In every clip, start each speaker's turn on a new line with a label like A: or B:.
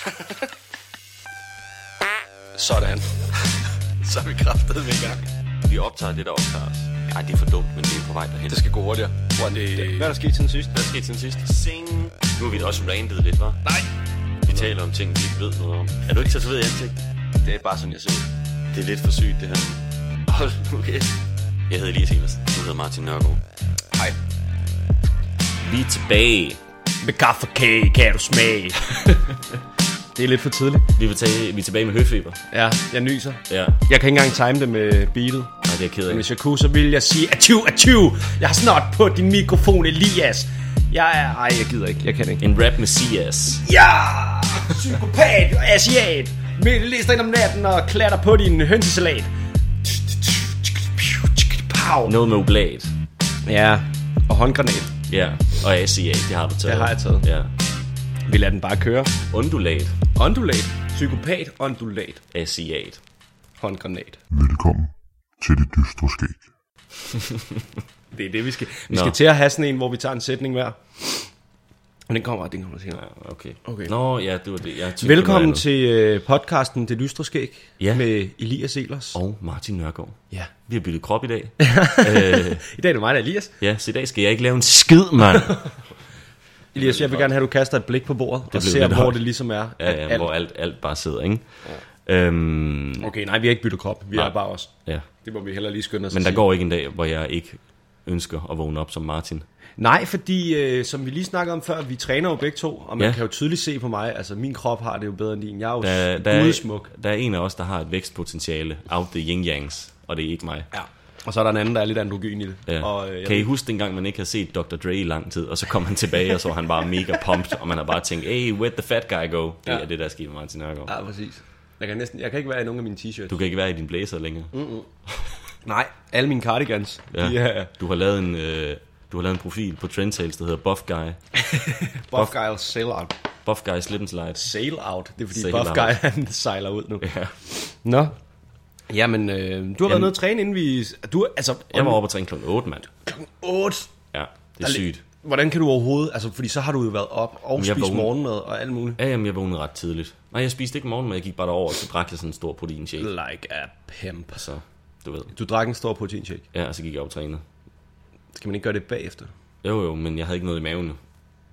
A: Sådan. Så er vi kraftet med i gang.
B: Vi optager det, der optager os. Ej, det er for dumt, men det er på vej derhen.
A: Det skal gå hurtigere. One
C: Det, hvad er der sket siden sidst?
B: Hvad skete siden sidst? Sing. Nu har vi da også randet lidt, hva'?
A: Nej.
B: Vi taler om ting, vi ikke ved noget om. Er du ikke tatoveret i ansigt?
A: Det er bare sådan, jeg ser ud.
B: Det er lidt for sygt, det her. Hold nu kæft. Jeg hedder Elias Elersen. Du hedder Martin Nørgaard.
A: Hej.
B: Vi er tilbage.
C: Med kaffe og kage kan du smage. det er lidt for tidligt.
B: Vi er tilbage, vi er tilbage med høfeber.
C: Ja, jeg nyser.
B: Ja,
C: Jeg kan ikke engang time det med beatet.
B: Nej, det er jeg ked af.
C: Hvis jeg kunne, så ville jeg sige, atju, atju. Jeg har snart på din mikrofon, Elias. Jeg er... Ej, jeg gider ikke. Jeg kan ikke.
B: En rap med CS.
C: Ja! Psykopat, asiat. Med læs dig ind om natten og klatter på din hønsesalat.
B: Noget med oblat.
C: Ja, og håndgranat.
B: Ja, og ACA, det har du taget.
C: Det har jeg taget.
B: Ja.
C: Vi lader den bare køre.
B: Undulat.
C: Ondulat. Psykopat, ondulat.
B: Asiat.
C: Håndgranat.
D: Velkommen til det dystre skæg.
C: Det er det, vi skal. Vi
B: Nå.
C: skal til at have sådan en, hvor vi tager en sætning hver. Men den kommer, den kommer senere.
B: Ja, okay.
C: Okay.
B: Nå, ja, det var det. Jeg tykkede
C: Velkommen
B: noget
C: til øh, podcasten Det Lystre Skæg
B: Ja.
C: med Elias Elers.
B: Og Martin Nørgaard.
C: Ja.
B: Vi har byttet krop i dag. øh,
C: I dag er det mig, der er Elias.
B: ja, så i dag skal jeg ikke lave en skid, mand.
C: Elias, jeg vil gerne have, at du kaster et blik på bordet og
B: blev
C: ser, hvor
B: højt.
C: det ligesom er.
B: Ja, ja,
C: alt-
B: hvor alt, alt bare sidder, ikke? Ja. Øhm,
C: Okay, nej, vi har ikke byttet krop. Vi
B: Nej.
C: er bare os.
B: ja.
C: Det må vi heller lige skynde os
B: Men der
C: sige.
B: går ikke en dag, hvor jeg ikke ønsker at vågne op som Martin.
C: Nej, fordi øh, som vi lige snakkede om før, vi træner jo begge to, og man
B: Ja.
C: kan jo tydeligt se på mig, altså min krop har det jo bedre end din. Jeg er jo
B: Der, er,
C: gudesmuk.
B: der er en af os, der har et vækstpotentiale. Out the yin yangs. Og det er ikke mig.
C: Ja. Og så er der en anden, der er lidt androgyn i det.
B: Ja.
C: Og, øh, jeg
B: kan I huske dengang, man ikke har set Dr. Dre i lang tid, og så kom han tilbage, og så var han bare mega pumped, og man har bare tænkt, hey, where the fat guy go? Det
C: Ja.
B: er det, der er sket med Martin Nørgaard.
C: Ja, præcis. Jeg kan, næsten, jeg kan ikke være i nogen af mine t-shirts.
B: Du kan ikke være i din blazer længere.
C: Nej, alle mine cardigans.
B: Ja.
C: Er
B: Du har lavet en... Øh, du har lavet en profil på Trendtales, der hedder Buff Guy.
C: Buff Guy sail out.
B: Buff Guy Slip and Slide.
C: Sail out. Det er fordi
B: Sail
C: Buff
B: out.
C: Guy, han sejler ud nu.
B: Ja.
C: Nå. Jamen, øh, du har været
B: Jamen-
C: nede at træne, inden vi... Du, altså,
B: Jeg var oppe og træne kl. 8, mand.
C: 8.
B: Ja, det er sygt.
C: Hvordan kan du overhovedet... Altså, fordi så har du jo været op og spist
B: vågnede-
C: morgenmad og alt muligt.
B: Ja, jamen, jeg vågnede ret tidligt. Nej, jeg spiste ikke morgenmad, jeg gik bare derover, og så drak jeg sådan en stor proteinshake.
C: Like a pimp.
B: Så, du ved.
C: Du drak en stor proteinshake.
B: Ja, og så gik jeg op og trænede.
C: Skal man ikke gøre det bagefter?
B: Jo, jo, men jeg havde ikke noget i maven nu.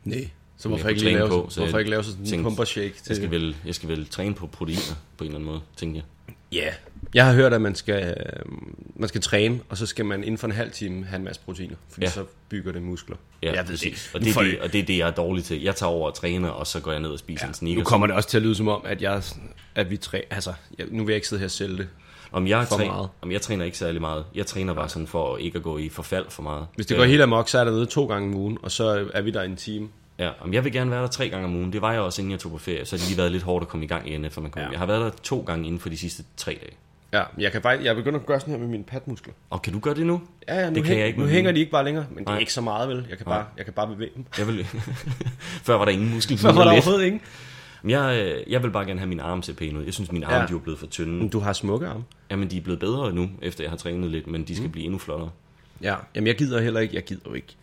C: Nej. Så
B: jeg
C: hvorfor ikke lave,
B: på,
C: så hvorfor
B: jeg
C: ikke lave sådan en
B: tænkte,
C: pumpershake? Til...
B: Jeg skal, vel, jeg skal vel træne på proteiner på en eller anden måde, tænkte jeg.
C: Ja. Yeah. Jeg har hørt, at man skal, øh, man skal træne, og så skal man inden for en halv time have en masse proteiner, fordi
B: Ja.
C: så bygger det muskler.
B: Ja,
C: jeg ved
B: præcis.
C: det.
B: Og
C: Nu
B: det, er det, og det er det, jeg er dårlig til. Jeg tager over og træner, og så går jeg ned og spiser ja, en
C: Nu
B: sneakers.
C: kommer det også til at lyde som om, at, jeg, at vi træ, altså, jeg, nu vil jeg ikke sidde her og sælge det.
B: Om jeg,
C: for
B: træ,
C: meget.
B: om jeg træner ikke særlig meget. Jeg træner bare sådan for ikke at gå i forfald for meget.
C: Hvis det går helt amok, så er der nede to gange om ugen, og så er vi der en time.
B: Ja, om jeg vil gerne være der tre gange om ugen. Det var jeg også, inden jeg tog på ferie. Så har det lige været lidt hårdt at komme i gang igen, efter man kom.
C: Ja.
B: Jeg har været der to gange inden for de sidste tre dage.
C: Ja, jeg kan faktisk, jeg begynder at gøre sådan her med mine patmuskler.
B: Og kan du gøre det nu?
C: Ja, ja, nu,
B: Det kan
C: hæng,
B: jeg ikke
C: nu hænger de ikke bare længere, men det er
B: Nej.
C: ikke så meget, vel? Jeg kan bare, jeg kan bare bevæge dem.
B: Jeg vil... Før var der ingen muskel.
C: Så var der overhovedet ingen.
B: Jeg, øh, jeg vil bare gerne have mine arme til pæne ud. Jeg synes, mine arme
C: Ja.
B: de er blevet for tynde.
C: Men du har smukke arme.
B: Jamen, de er blevet bedre nu, efter jeg har trænet lidt, men de
C: Mm.
B: skal blive endnu flottere.
C: Ja, jamen jeg gider heller ikke, jeg gider jo ikke.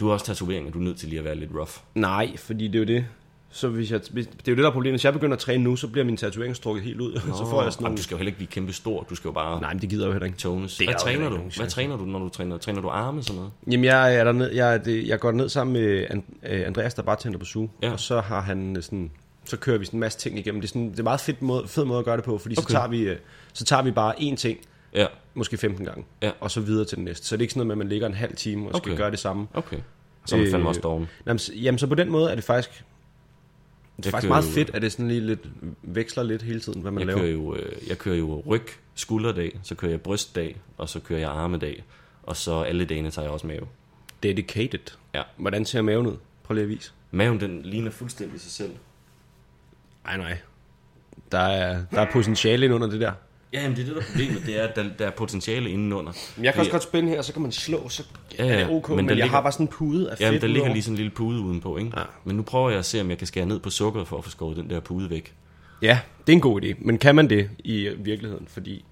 B: Du har også tatoveringer, du er nødt til lige at være lidt rough.
C: Nej, fordi det er jo det. Så hvis jeg, hvis, det er jo det, der er problemet. Hvis jeg begynder at træne nu, så bliver min tatovering strukket helt ud. så får jeg sådan
B: Jamen,
C: nogle...
B: du skal jo heller ikke blive kæmpe stor, du skal jo bare
C: Nej, men det gider jeg jo heller ikke.
B: tones.
C: Det
B: Hvad
C: der
B: træner du? Hvad træner du, når du træner? Træner du arme sådan noget?
C: Jamen, jeg er derned, jeg, det, jeg går ned sammen med øh, Andreas, der bare tænder på suge.
B: Ja.
C: Og så har han øh, sådan... Så kører vi sådan en masse ting igennem. Det er, sådan, det er meget fedt måde, fed måde at gøre det på, fordi okay. så, tager vi, øh, så tager vi bare én ting,
B: Ja,
C: måske 15 gange,
B: Ja.
C: og så videre til den næste. Så det er ikke sådan noget med, at man ligger en halv time og skal
B: Okay.
C: gøre det samme.
B: okay. Så er man fandme
C: Øh,
B: også doven.
C: Jamen, så- jamen, så på den måde er det faktisk, det er
B: Jeg
C: faktisk meget
B: jo-
C: fedt, at det sådan lige lidt veksler lidt hele tiden, hvad man
B: Jeg
C: laver.
B: kører, jo, øh, jeg kører jo ryg, skulderdag, så kører jeg brystdag, og så kører jeg armedag. Og så alle dagene tager jeg også mave.
C: Dedicated.
B: Ja.
C: Hvordan ser maven ud? Prøv lige at vise.
B: Maven, den ligner fuldstændig sig selv.
C: Nej, nej. Der er, der er potentiale ind under det der.
B: Ja, jamen det er det, der er problemet. Det er, at der, der er potentiale indenunder.
C: Men jeg kan også godt spænde her, så kan man slå, så
B: Ja,
C: ja,
B: ja.
C: er det ok,
B: Men
C: men, men jeg
B: ligger-
C: har bare sådan en pude af fedt
B: Jamen, der ligger lige sådan en lille pude udenpå, ikke?
C: Ja.
B: Men nu prøver jeg at se, om jeg kan skære ned på sukkeret for at få skåret den der pude væk.
C: Ja, det er en god idé. Men kan man det i virkeligheden? Fordi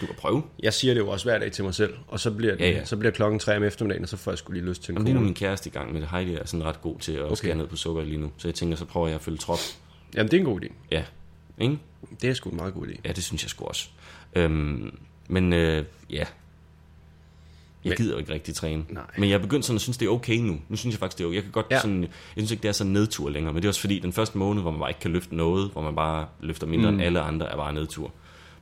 B: Du kan prøve.
C: jeg siger det jo også hver dag til mig selv, og så bliver, det,
B: Ja,
C: ja,
B: ja.
C: ja. Så bliver klokken 3 om eftermiddagen, og så får jeg sgu lige lyst til en
B: Jamen, lige nu er min kæreste i gang med det. Heidi er sådan ret god til at okay. skære ned på sukker lige nu. Så jeg tænker, så prøver jeg at følge trop.
C: Jamen, det er en god idé.
B: Ja, ikke?
C: Det er sgu en meget god idé.
B: Ja, det synes jeg sgu også. Øhm, men øh, ja, jeg
C: Men-
B: gider jo ikke rigtig træne.
C: Nej.
B: Men jeg er begyndt sådan at synes, det er okay nu. Nu synes jeg faktisk, det er okay. Jeg kan godt
C: Ja.
B: sådan, jeg synes ikke, det er så nedtur længere. Men det er også fordi, den første måned, hvor man bare ikke kan løfte noget, hvor man bare løfter mindre mm. end alle andre, er bare nedtur.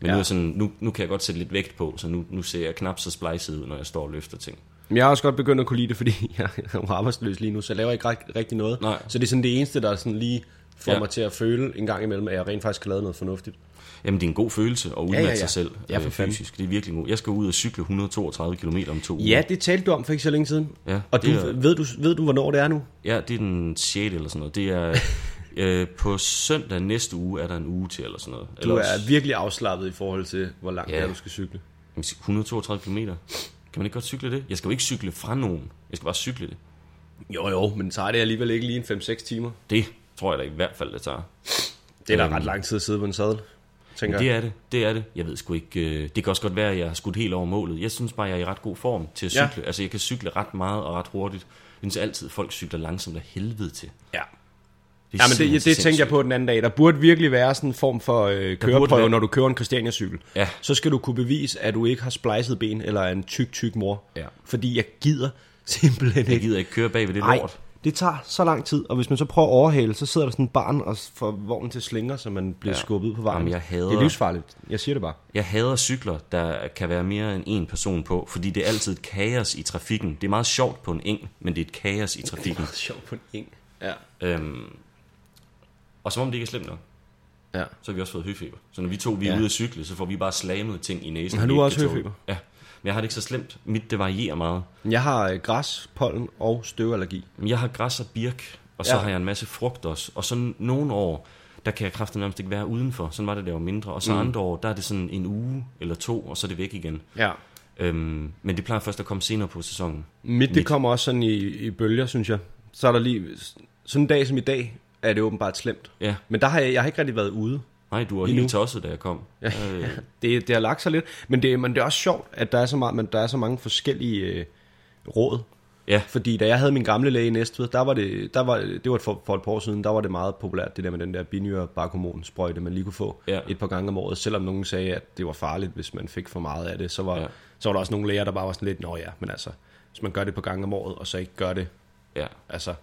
B: Men
C: Ja.
B: nu, er sådan, nu, nu kan jeg godt sætte lidt vægt på, så nu, nu ser jeg knap så splejset ud, når jeg står og løfter ting.
C: Men jeg har også godt begyndt at kunne lide det, fordi jeg er arbejdsløs lige nu, så jeg laver ikke rig- rigtig noget.
B: Nej.
C: Så det er sådan det eneste, der sådan lige får ja. Mig til at føle en gang imellem, at jeg rent faktisk kan lave noget fornuftigt.
B: Jamen, det er en god følelse at udmatte
C: ja,
B: ja,
C: ja.
B: sig selv
C: Ja, for
B: øh, fysisk. Det er virkelig god. Jeg skal ud og cykle 132 km om to uger.
C: Ja, det talte du om for ikke så længe siden.
B: Ja,
C: Og du,
B: er-
C: ved, du, ved du, hvornår det er nu?
B: Ja, det er den 6. eller sådan noget. Det er øh, på søndag næste uge er der en uge til eller sådan noget.
C: Du er virkelig afslappet i forhold til, hvor langt
B: Ja.
C: det er, du skal cykle.
B: Jamen, 132 km. Kan man ikke godt cykle det? Jeg skal jo ikke cykle fra nogen. Jeg skal bare cykle det.
C: Jo, jo, men tager det alligevel ikke lige en 5-6 timer.
B: Det tror jeg da i hvert fald, det tager.
C: Det er da
B: Øhm.
C: ret lang tid at sidde på en sadel, tænker
B: Det
C: jeg.
B: er det, det er det. Jeg ved sgu ikke, øh, det kan også godt være, at jeg har skudt helt over målet. Jeg synes bare, jeg er i ret god form til at
C: Ja.
B: cykle. Altså, jeg kan cykle ret meget og ret hurtigt. Jeg synes altid, at folk cykler langsomt af helvede til.
C: Ja.
B: Det
C: Ja, men det, det
B: så
C: tænkte jeg på den anden dag. Der burde virkelig være sådan en form for øh, køreprøve,
B: være-
C: når du kører en Christiania-cykel.
B: Ja.
C: Så skal du kunne bevise, at du ikke har splejset ben, eller er en tyk, tyk mor.
B: Ja.
C: Fordi jeg gider simpelthen
B: Jeg
C: ikke.
B: gider ikke køre bag ved det
C: Nej,
B: lort.
C: Det tager så lang tid, og hvis man så prøver at overhale, så sidder der sådan en barn og får vognen til slinger, så man bliver ja. Skubbet ud på.
B: Jamen, jeg hader-
C: Det er livsfarligt. Jeg siger det bare.
B: Jeg hader cykler, der kan være mere end en person på, fordi det er altid et kaos i trafikken. Det er meget sjovt på en eng, men det er et kaos i trafikken.
C: sjovt på en eng. Ja.
B: øhm, og som om det ikke er slemt nok,
C: ja.
B: så har vi også fået høfeber. Så når vi to vi er
C: Ja.
B: ude at cykle, så får vi bare slammet ting i næsen.
C: Har
B: vi
C: du også høfeber?
B: Ja, men jeg har det ikke så slemt. Mit, det varierer meget.
C: Jeg har øh, græs, pollen og støvallergi.
B: Jeg har græs og birk, og så
C: Ja.
B: har jeg en masse frugt også. Og så nogle år, der kan jeg kraften nærmest ikke være udenfor. Sådan var det, jeg var mindre. Og så mm. andre år, der er det sådan en uge eller to, og så er det væk igen.
C: Ja.
B: Øhm, men det plejer først at komme senere på sæsonen.
C: Mit, det
B: Mit.
C: kommer også sådan i, i bølger, synes jeg. Så er der lige... Sådan en dag som i dag, er det åbenbart slemt.
B: Ja,
C: Men der har jeg, jeg har ikke rigtig været ude.
B: Nej, du var
C: Lige nu.
B: helt tosset, da jeg kom.
C: Ja.
B: Øh,
C: Det, det har lagt sig lidt. Men det, men det er også sjovt, at der er så, meget, men der er så mange forskellige øh, råd.
B: ja,
C: Fordi da jeg havde min gamle læge i Næstved, der var det, der var, det var for, for et par år siden, der var det meget populært, det der med den der binyre barkhormon sprøjte, man lige kunne få
B: Ja.
C: et par gange om året. Selvom nogen sagde, at det var farligt, hvis man fik for meget af det, så var, ja.
B: Ja.
C: så var der også nogle læger, der bare var sådan lidt, nå ja, men altså, hvis man gør det et par gange om året, og så ikke gør det
B: ja.
C: altså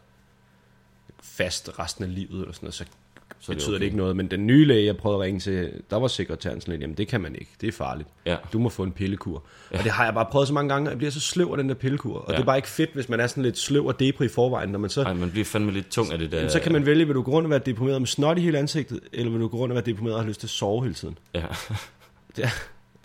C: fast resten af livet, eller sådan noget, så,
B: Så er det
C: betyder det,
B: okay.
C: ikke noget. Men den nye læge, jeg prøvede at ringe til, der var sekretæren sådan lidt, jamen det kan man ikke, det er farligt.
B: Ja.
C: Du må få en pillekur. Ja. Og det har jeg bare prøvet så mange gange, og jeg bliver så sløv af den der pillekur. Og ja. Det er bare ikke fedt, hvis man er sådan lidt sløv og depri i forvejen, når man så...
B: Ej, man bliver fandme lidt tung af det der.
C: Så kan man vælge, vil du gå rundt og være deprimeret med snot i hele ansigtet, eller vil du gå rundt og være deprimeret og have lyst til at sove hele tiden?
B: Ja.
C: Det er,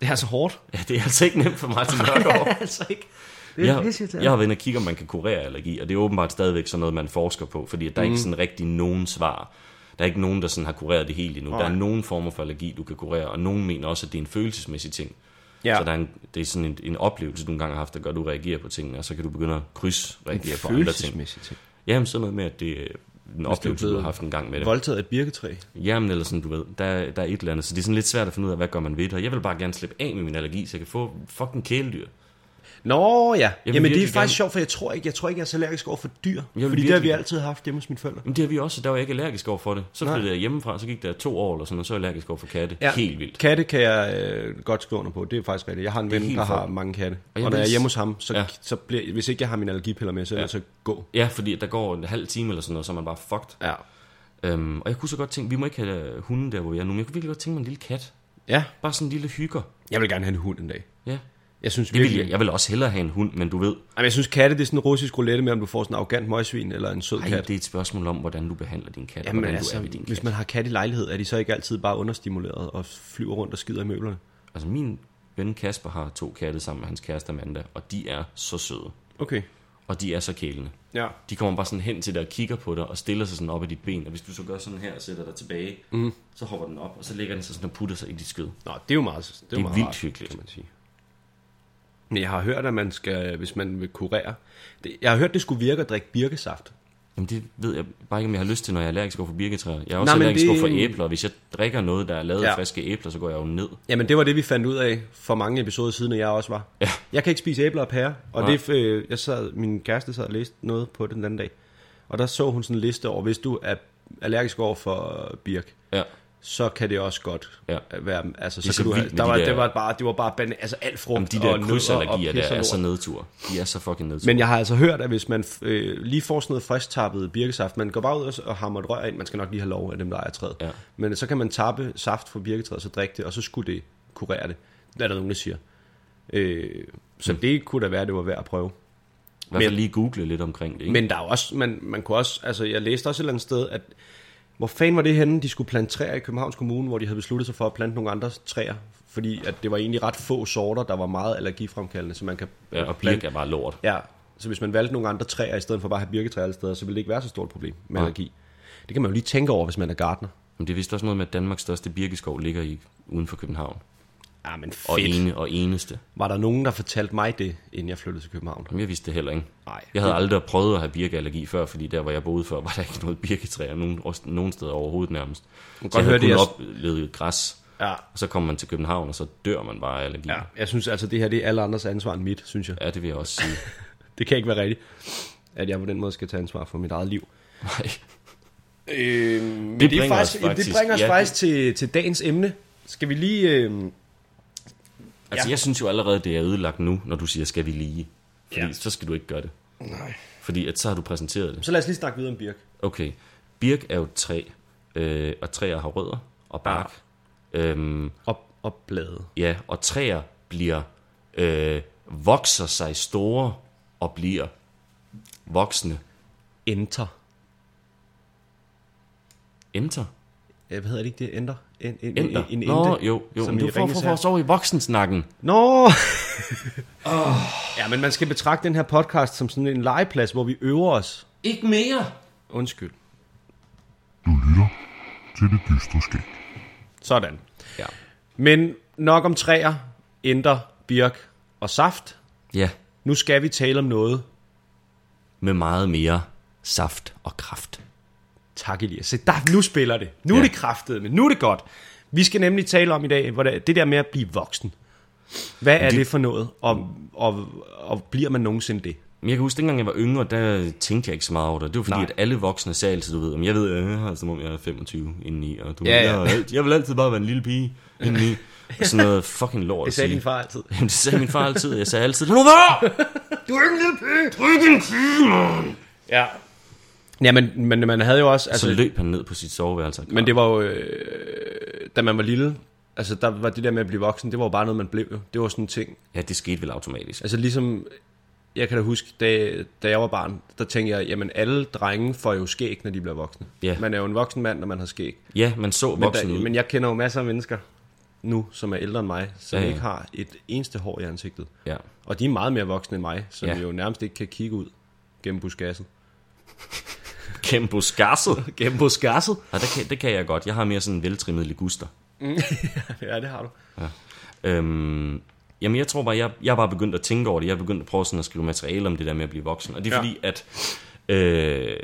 C: det er så hårdt.
B: ja, det er altså ikke nemt for mig til Nørgaard.
C: altså ikke. Det
B: jeg, jeg har været inde og kigge, om man kan kurere allergi, og det er åbenbart stadigvæk sådan noget, man forsker på, fordi der er
C: Mhm.
B: ikke sådan rigtig nogen svar. Der er ikke nogen, der sådan har kureret det helt endnu. Der er
C: Nej.
B: nogen former for allergi, du kan kurere, og nogen mener også, at det er en følelsesmæssig ting.
C: Ja.
B: Så der er en, det er sådan en, en oplevelse, du engang har haft, der gør, at du reagerer på tingene, og så kan du begynde at krydsreagere på andre ting.
C: Ting.
B: Jamen sådan noget med, at det er en oplevelse, du har haft en gang med det.
C: Voldtaget af et birketræ.
B: Jamen eller sådan, du ved, der, der er et eller andet. Så det er sådan lidt svært at finde ud af, hvad gør man ved det. Og jeg vil bare gerne slippe af med min allergi, så jeg kan få fucking kæledyr.
C: Nå ja,
B: vil
C: jamen det er faktisk
B: gerne-
C: sjovt, for jeg tror ikke, jeg tror ikke, jeg er så allergisk over for dyr.
B: vil
C: Fordi det har vi altid haft hjemme hos mine forældre.
B: Men det har vi også, der var jeg ikke allergisk over for det. Så flyttede jeg hjemmefra, så gik der to år eller sådan noget, så er jeg allergisk over for katte. Ja. Helt vildt.
C: Katte kan jeg øh, godt skrive under på, det er faktisk rigtigt. Jeg har en ven, der har mange katte. Og,
B: jeg
C: og når jeg er hjemme hos ham, så, ja.
B: Ja.
C: så bliver, hvis ikke jeg har mine allergipiller med, så er
B: Ja.
C: jeg så gå.
B: Ja, fordi der går en halv time eller sådan noget, så er man bare fucked.
C: Ja.
B: Øhm, og jeg kunne så godt tænke, vi må ikke have øh, hunde der, hvor vi er nu, men jeg kunne virkelig godt tænke mig en lille kat.
C: ja,
B: Bare sådan en lille hygger.
C: jeg vil gerne have en hund en dag.
B: Ja.
C: Jeg synes
B: Det vil
C: virkelig...
B: jeg, jeg vil også hellere have en hund, men du ved,
C: Jamen, jeg synes katte, det er sådan en russisk roulette med, om du får sådan en arrogant møgsvin eller en sød
B: ej,
C: kat.
B: det er et spørgsmål om, hvordan du behandler din kat, og
C: Jamen
B: hvordan
C: altså,
B: du er ved din
C: hvis
B: kat.
C: man har kat i lejlighed, er de så ikke altid bare understimuleret og flyver rundt og skider i møblerne?
B: Altså min ven Kasper har to katte sammen med hans kæreste Amanda, og de er så søde.
C: Okay.
B: Og de er så kælende.
C: Ja.
B: De kommer bare sådan hen til dig og kigger på dig og stiller sig sådan op i dit ben. Og hvis du så gør sådan her og sætter dig tilbage, mm. så hopper den op, og så ligger den sig sådan og putter sig i dit skød.
C: Nå, det er jo meget, det er,
B: er
C: meget
B: vildt
C: rart,
B: hyggeligt.
C: kan man sige. Men jeg har hørt, at man skal, hvis man vil kurere... Det, jeg har hørt, det skulle virke at drikke birkesaft.
B: Jamen det ved jeg bare ikke, om jeg har lyst til, når jeg er allergisk over for birketræer. Jeg er også
C: Nej,
B: allergisk
C: det-
B: over for æbler, hvis jeg drikker noget, der er lavet
C: Ja.
B: af friske æbler, så går jeg jo ned.
C: Jamen, det var det, vi fandt ud af for mange episoder siden, at jeg også var.
B: Ja.
C: Jeg kan ikke spise æbler og pærer, og
B: Nej.
C: det, øh, jeg sad, min kæreste sad og læste noget på den anden dag. Og der så hun sådan en liste over, hvis du er allergisk over for birk,
B: Ja.
C: Så kan det også godt
B: Ja.
C: være, altså
B: Det
C: så
B: så
C: kan du have, der
B: de
C: var,
B: der-
C: det var bare, det var bare, ban- altså alt frugt
B: Jamen, de der
C: og og
B: krydsallergier
C: pis
B: der
C: og
B: er så nedtur. De er så fucking nedtur.
C: Men jeg har altså hørt, at hvis man øh, lige får sådan noget frisk tappet birkesaft, man går bare ud og, og hammer et rør ind, man skal nok lige have lov af dem, der ejer træet.
B: Ja.
C: Men så kan man tappe saft fra birketræet, så drikke det, og så skulle det kurere det. Det er der nogen, der siger. Øh, så
B: Mm.
C: mm. det kunne da være, det var værd at prøve.
B: I hvert fald lige google lidt omkring det, ikke?
C: Men der er også, man, man kunne også, altså jeg læste også et eller andet sted, at hvor fanden var det henne, de skulle plante træer i Københavns Kommune, hvor de havde besluttet sig for at plante nogle andre træer, fordi at det var egentlig ret få sorter, der var meget allergifremkaldende, så man kan
B: ja, og
C: plante-
B: birk er bare lort.
C: Ja, så hvis man valgte nogle andre træer, i stedet for bare at have birketræer alle steder, så ville det ikke være så stort problem med
B: Nej.
C: allergi. Det kan man jo lige tænke over, hvis man er gartner.
B: Men det er vist også noget med, at Danmarks største birkeskov ligger i, uden for København.
C: Ja, men
B: Og,
C: fedt.
B: ene, og eneste.
C: Var der nogen, der fortalte mig det, inden jeg flyttede til København?
B: Jamen, jeg vidste det heller ikke.
C: Nej.
B: Jeg havde aldrig prøvet at have birkeallergi før, fordi der, hvor jeg boede før, var der ikke noget birketræer nogen, nogen steder overhovedet nærmest.
C: kan
B: Så jeg havde
C: høre,
B: kun
C: det
B: oplevet græs,
C: Ja.
B: og så kommer man til København, og så dør man bare af allergi.
C: ja. Jeg synes altså, det her det er alle andres ansvar end mit, synes jeg.
B: ja det vil jeg også sige.
C: Det kan ikke være rigtigt, at jeg på den måde skal tage ansvar for mit eget liv.
B: Nej.
C: Øh, men
B: Det
C: det, er
B: bringer
C: faktisk,
B: os
C: det
B: faktisk-
C: bringer os
B: ja,
C: faktisk til, til dagens emne. Skal vi lige... Øh,
B: Altså,
C: Ja.
B: jeg synes jo allerede, det er ødelagt nu, når du siger, skal vi lige? Fordi
C: Ja.
B: så skal du ikke gøre det.
C: nej.
B: Fordi at så har du præsenteret det.
C: Så lad os lige snakke videre om Birk.
B: Okay. Birk er jo et træ, øh, og træer har rødder og bark. Øhm,
C: Op, og blade.
B: ja, og træer bliver, øh, vokser sig store og bliver voksne.
C: Enter.
B: Enter.
C: Ja, hvad hedder det ikke det? Enter? En, en,
B: Enter.
C: En, en
B: Nå,
C: ente,
B: jo, jo.
C: som
B: du får for,
C: Herre.
B: så i voksensnakken.
C: Nå! oh. Ja, men man skal betragte den her podcast som sådan en legeplads, hvor vi øver os.
B: Ikke mere.
C: Undskyld.
D: Du lytter til det dystre skæg.
C: Sådan.
B: Ja.
C: Men nok om træer, enter, birk og saft.
B: Ja,
C: Nu skal vi tale om noget.
B: med meget mere saft og kraft.
C: Tak Elias. Se, der, nu spiller det. Nu
B: Ja.
C: er det kraftet, men nu er det godt. Vi skal nemlig tale om i dag, hvordan, det der med at blive voksen. Hvad er det, det for noget, og, og, og bliver man nogensinde det?
B: Men jeg kan huske, dengang jeg var yngre, der tænkte jeg ikke så meget over det. Det var fordi,
C: Nej.
B: at alle voksne sagde altid, du ved, om jeg ved, jeg har som om jeg er 25 indeni, og du
C: Ja, ja.
B: Jeg, jeg vil altid bare være en lille pige indeni. Og sådan noget fucking lort
C: Det sagde din far altid.
B: Jamen, det sagde min far altid. Jeg sagde altid, nu var! Du er ikke en lille pige! Du er ikke en pige, man!
C: Ja. Ja, men, men man havde jo også...
B: Så
C: Altså,
B: løb han ned på sit soveværelse. og
C: men det var jo... Øh, da man var lille, altså der var det der med at blive voksen, det var jo bare noget, man blev jo. Det var sådan en ting.
B: Ja, det skete vel automatisk.
C: Altså ligesom... Jeg kan da huske, da, da jeg var barn, der tænkte jeg, jamen alle drenge får jo skæg, når de bliver voksne.
B: Ja.
C: Man er jo en voksen mand, når man har skæg.
B: Ja, man så
C: Men,
B: voksen
C: der,
B: ud.
C: men jeg kender jo masser af mennesker nu, som er ældre end mig, som
B: Ja,
C: ja, ikke har et eneste hår i ansigtet.
B: Ja.
C: Og de er meget mere voksne end mig, som
B: Ja.
C: jo nærmest ikke kan kigge ud gennem buskasset. Gennem buskasset?
B: Ja, det kan, det kan jeg godt. Jeg har mere sådan veltrimmede liguster.
C: ja, det har du.
B: Øhm, jamen jeg tror bare, jeg, jeg er bare begyndt at tænke over det. Jeg er begyndt at prøve sådan at skrive materiale om det der med at blive voksen. Og det er
C: Ja.
B: fordi, at øh,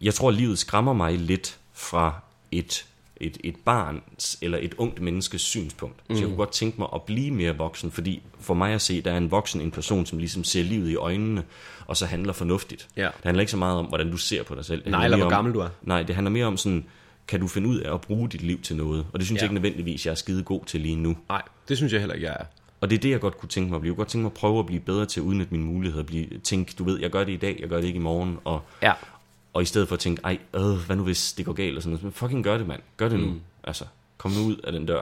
B: jeg tror, livet skræmmer mig lidt fra et, et, et barns eller et ungt menneskes synspunkt. Mm. Så jeg kunne godt tænke mig at blive mere voksen, fordi for mig at se, der er en voksen en person, som ligesom ser livet i øjnene, og så handler fornuftigt.
C: Ja.
B: Det handler ikke så meget om, hvordan du ser på dig selv. Det
C: Nej, eller hvor
B: om-
C: gammel du er.
B: Nej, det handler mere om sådan, kan du finde ud af at bruge dit liv til noget? Og det synes ja.
C: Ja.
B: jeg ikke nødvendigvis, jeg er skide god til lige nu.
C: Nej, det synes jeg heller ikke, jeg er.
B: Og det er det, jeg godt kunne tænke mig at blive. Jeg kunne godt tænke mig at prøve at blive bedre til at udnytte mine muligheder. Blive, tænke, du ved, jeg gør det i dag, jeg gør det ikke i morgen. Og,
C: Ja.
B: Og i stedet for at tænke, ej, øh, hvad nu hvis det går galt? Og sådan noget. Men fucking gør det, mand. Gør det nu.
C: Mm.
B: Altså, kom nu ud af den dør.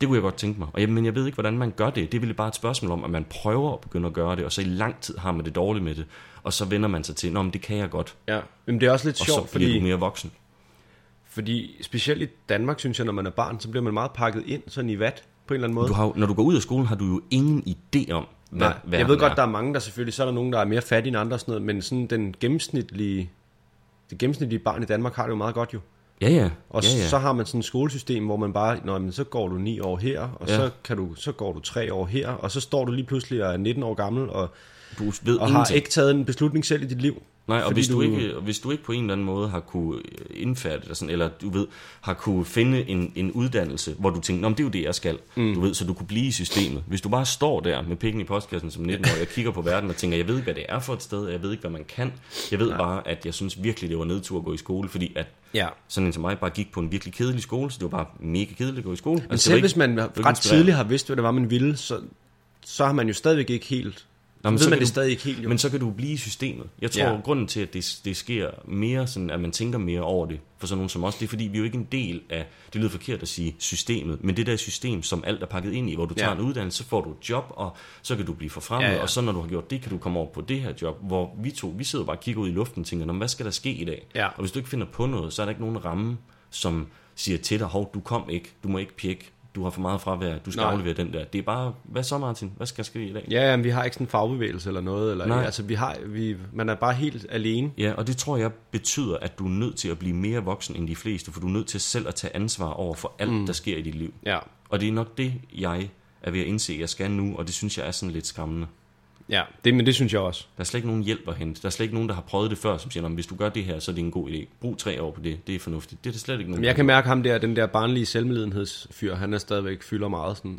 B: Det kunne jeg godt tænke mig. Og jeg, men jeg ved ikke, hvordan man gør det. Det er vel bare et spørgsmål om, at man prøver at begynde at gøre det, og så i lang tid har man det dårligt med det. Og så vender man sig til, nå, men det kan jeg godt.
C: ja. Men det er også lidt
B: Og
C: sjovt,
B: så bliver
C: fordi,
B: du mere voksen.
C: fordi specielt i Danmark, synes jeg, når man er barn, så bliver man meget pakket ind sådan i vat på en eller anden måde.
B: Du har, når du går ud af skolen, har du jo ingen idé om, hvad
C: Nej, jeg ved godt,
B: er.
C: der er mange, der selvfølgelig, så er der nogen, der er mere fattige end andre og sådan noget, men sådan den gennemsnitlige, det gennemsnitlige barn i Danmark har det jo meget godt jo.
B: Ja, ja.
C: Og
B: ja, ja.
C: så har man sådan et skolesystem, hvor man bare, Nå, men så går du 9 år her, og
B: Ja.
C: så, kan du, så går du 3 år her, og så står du lige pludselig og er 19 år gammel, og,
B: du ved
C: og har
B: ingenting.
C: ikke taget en beslutning selv i dit liv.
B: Nej, og hvis du,
C: du-
B: ikke, hvis du ikke på en eller anden måde har kunne indfatte dig sådan, eller du ved, har kunne finde en, en uddannelse, hvor du tænker, Nå, det er jo det, jeg skal, mm. du ved, så du kunne blive i systemet. Hvis du bare står der med pikken i postkassen som 19 år, jeg kigger på verden og tænker, jeg ved ikke, hvad det er for et sted, jeg ved ikke, hvad man kan. Jeg ved bare, at jeg synes virkelig, det var nedtur at gå i skole, fordi at
C: Ja.
B: sådan en som mig bare gik på en virkelig kedelig skole, så det var bare mega kedeligt at gå i skole.
C: Men
B: Altså,
C: selv
B: ikke-
C: hvis man ret tidligt har vidst, hvad det var, man ville, så, så har man jo stadigvæk ikke helt...
B: Nå, men
C: ved
B: så
C: man
B: kan
C: det
B: du-
C: stadig ikke helt, jo.
B: Men så kan du blive i systemet. Jeg tror,
C: Ja.
B: grunden til, at det, det sker mere sådan, at man tænker mere over det, for sådan nogen som os, det er fordi, vi er jo ikke en del af, det lyder forkert at sige systemet, men det der system, som alt er pakket ind i, hvor du tager
C: Ja.
B: en uddannelse, så får du et job, og så kan du blive forfremmet,
C: Ja,
B: ja, og så når du har gjort det, kan du komme over på det her job, hvor vi to, vi sidder bare og kigger ud i luften og tænker, "Nå, men hvad skal der ske i dag?
C: Ja.
B: Og hvis du ikke finder på noget, så er der ikke nogen ramme, som siger til dig, hov, du kom ikke, du må ikke pjekke, du har for meget fravær, du skal
C: Nej.
B: aflevere den der. Det er bare, hvad så Martin? Hvad skal ske i dag?
C: Ja, men vi har ikke sådan en fagbevægelse eller noget. Eller,
B: Nej.
C: altså, vi har, vi, man er bare helt alene.
B: Ja, og det tror jeg betyder, at du er nødt til at blive mere voksen end de fleste, for du er nødt til selv at tage ansvar over for alt, mm. der sker i dit liv.
C: Ja.
B: Og det er nok det, jeg er ved at indse, at jeg skal nu, og det synes jeg er sådan lidt skræmmende.
C: Ja, det, men det synes jeg også.
B: Der er slet ikke nogen hjælp at hente. Der er slet ikke nogen, der har prøvet det før, som siger, "Nå, men hvis du gør det her, så er det en god idé. Brug tre år på det, det er fornuftigt. Det er der slet ikke nogen.
C: Men jeg kan mærke ham der, den der barnlige selvmedlidenhedsfyr, han er stadigvæk fylder meget sådan,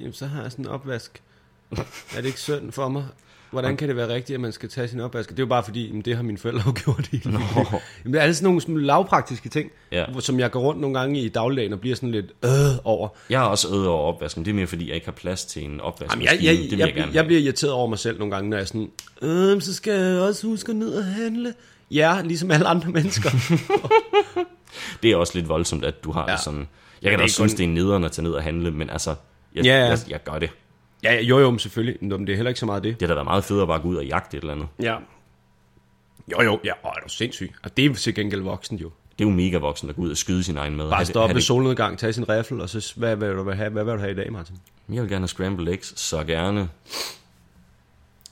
C: jamen så har jeg sådan en opvask. er det ikke synd for mig? Hvordan kan det være rigtigt, at man skal tage sin opvask? Det er jo bare fordi, jamen, det har mine forældre jo gjort i.
B: Nå.
C: Jamen, det er alle sådan nogle små lavpraktiske ting,
B: Ja.
C: som jeg går rundt nogle gange i dagligdagen og bliver sådan lidt øh over.
B: Jeg har også øget over opvasken. Det er mere, fordi jeg ikke har plads til en opvask.
C: Jamen, jeg, jeg,
B: det vil
C: jeg,
B: jeg, gerne
C: jeg, jeg bliver irriteret over mig selv nogle gange, når jeg er sådan, øh, så skal jeg også huske at ned og handle. Ja, ligesom alle andre mennesker.
B: Det er også lidt voldsomt, at du har
C: Ja.
B: sådan... Jeg kan da også synes,
C: kun-
B: det er nederen at tage ned og handle, men altså... Jeg,
C: Ja, ja.
B: jeg, jeg gør det.
C: Ja, jo jo, men selvfølgelig. Men det er heller ikke så meget det.
B: Det har da været meget federe at bare gå ud og jagte et eller andet.
C: Ja. Jo jo, ja, åh, er du sindssyg. Og det er til gengæld voksen jo.
B: Det er jo mega voksen at gå ud og skyde sin egen mad.
C: Bare stå
B: det-
C: op ved solnedgang, tage sin riffel, og så hvad, hvad, vil du have, hvad vil du have i dag, Martin?
B: Jeg vil gerne have scrambled eggs, så gerne.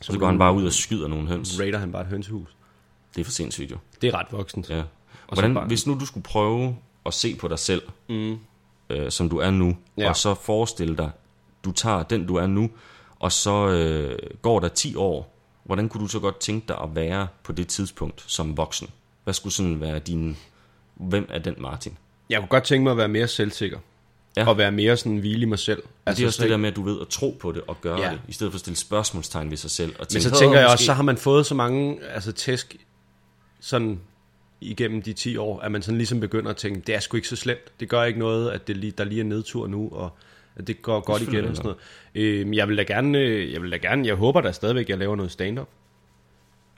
B: Så, så går han bare ud og skyder nogle høns.
C: Raider han bare et hønsehus.
B: Det er for sindssygt jo.
C: Det er ret voksent.
B: Ja.
C: Og
B: Hvordan,
C: bare-
B: hvis nu du skulle prøve at se på dig selv, mm. øh, som du er nu, ja. og så forestille dig, du tager den du er nu, og så øh, går der 10 år, hvordan kunne du så godt tænke dig at være på det tidspunkt som voksen? Hvad skulle sådan være din... Hvem er den Martin?
C: Jeg kunne godt tænke mig at være mere selvsikker.
B: Ja.
C: Og være mere sådan hvile i mig selv.
B: Altså, det er også
C: så
B: det der med, at du ved at tro på det og gøre
C: Ja.
B: det, i stedet for at stille spørgsmålstegn ved sig selv. Og
C: Men
B: tænke,
C: så
B: "Åh,
C: tænker jeg
B: måske-
C: også, så har man fået så mange altså, tæsk sådan igennem de 10 år, at man sådan ligesom begynder at tænke, det er sgu ikke så slemt. Det gør ikke noget, at det lige, der lige er nedtur nu, og at det går godt igen og sådan noget. Øh, jeg vil da gerne, øh, jeg vil da gerne, jeg håber da stadigvæk, at jeg laver noget stand-up.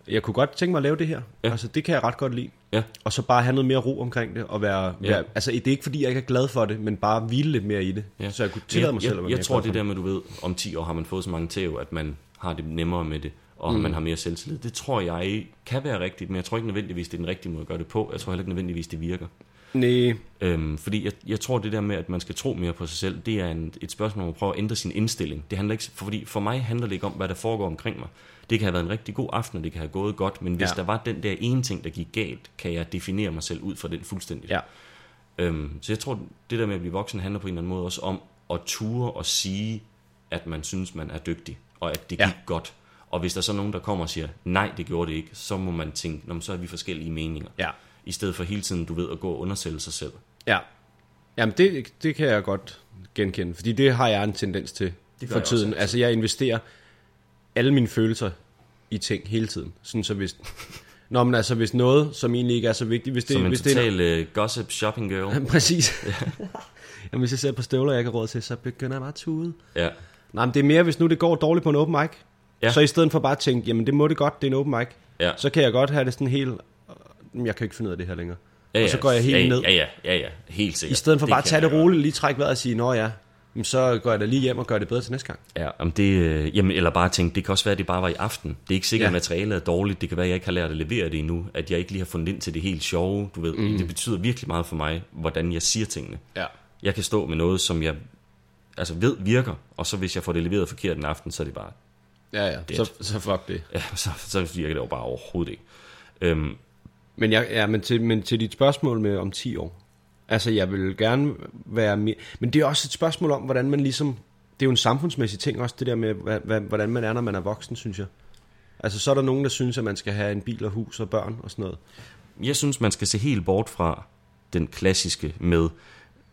C: Jeg kunne godt tænke mig at lave det her. Ja. Altså, det kan jeg ret godt lide.
B: Ja.
C: Og så bare have noget mere ro omkring det, og være,
B: Ja.
C: være altså det er ikke fordi, jeg ikke er glad for det, men bare hvile lidt mere i det, ja. så jeg kunne tillade mig
B: jeg,
C: selv at være
B: jeg, jeg tror, det der med, du ved, om 10 år har man fået så mange tæv, at man har det nemmere med det, og mm. man har mere selvtillid. Det tror jeg kan være rigtigt, men jeg tror ikke nødvendigvis, det er den rigtige måde at gøre det på. Jeg tror heller ikke nødvendigvis, det virker.
C: Nej,
B: Øhm, fordi jeg, jeg tror, det der med, at man skal tro mere på sig selv, det er en, et spørgsmål om at prøve at ændre sin indstilling. Det handler ikke, fordi for mig handler det ikke om, hvad der foregår omkring mig. Det kan have været en rigtig god aften, og det kan have gået godt, men hvis
C: Ja.
B: der var den der ene ting, der gik galt, kan jeg definere mig selv ud fra den fuldstændig.
C: ja.
B: Øhm, så jeg tror, det der med at blive voksen handler på en eller anden måde også om at ture og sige, at man synes, man er dygtig, og at det
C: Ja.
B: gik godt. Og hvis der så er nogen, der kommer og siger, nej, det gjorde det ikke, så må man tænke, så er vi forskellige meninger.
C: Ja.
B: I stedet for hele tiden, du ved, at gå og undersælge sig selv.
C: Ja. Jamen, det, det kan jeg godt genkende, fordi det har jeg en tendens til for
B: også
C: tiden.
B: altid.
C: altså, jeg investerer alle mine følelser i ting hele tiden. Sådan så hvis... Nå, men altså, hvis noget, som egentlig ikke er så vigtigt, hvis det,
B: Som en
C: hvis det er...
B: total uh, gossip shopping girl.
C: Præcis. Jamen, hvis jeg ser på støvler, jeg ikke har råd til, så begynder jeg bare at tude.
B: Ja.
C: Nej, men det er mere, hvis nu det går dårligt på en open mic. Ja.
B: Ja.
C: Så i stedet for bare at tænke, jamen det må det godt, det er en open mic.
B: Ja.
C: Så kan jeg godt have det sådan helt, "Øh, jeg kan ikke finde ud af det her længere.
B: Ja, ja.
C: Og så går jeg helt
B: ja,
C: ned.
B: Ja, ja, ja, ja, helt sikkert.
C: I stedet for bare at tage det roligt, lige trække vejret og sige, nå ja, så går jeg da lige hjem og gør det bedre til næste gang.
B: Ja, om det, øh, jamen, eller bare tænke, det kan også være, at det bare var i aften. Det er ikke sikkert,
C: Ja.
B: at materialet er dårligt. Det kan være, at jeg ikke har lært at levere det endnu. At jeg ikke lige har fundet ind til det helt sjove. Du ved, mm. det betyder virkelig meget for mig, hvordan jeg siger tingene.
C: Ja.
B: Jeg kan stå med noget, som jeg altså ved virker, og så hvis jeg får det leveret forkert en aften, så er det bare,
C: Ja, ja, så, så fuck det.
B: ja, så, så virker det jo bare overhovedet ikke. Øhm,
C: Men, jeg, ja, men, til, men til dit spørgsmål med om 10 år. Altså, jeg vil gerne være mere... Men det er også et spørgsmål om, hvordan man ligesom... Det er jo en samfundsmæssig ting også, det der med, hvordan man er, når man er voksen, synes jeg. Altså, så er der nogen, der synes, at man skal have en bil og hus og børn og sådan noget.
B: Jeg synes, man skal se helt bort fra den klassiske med,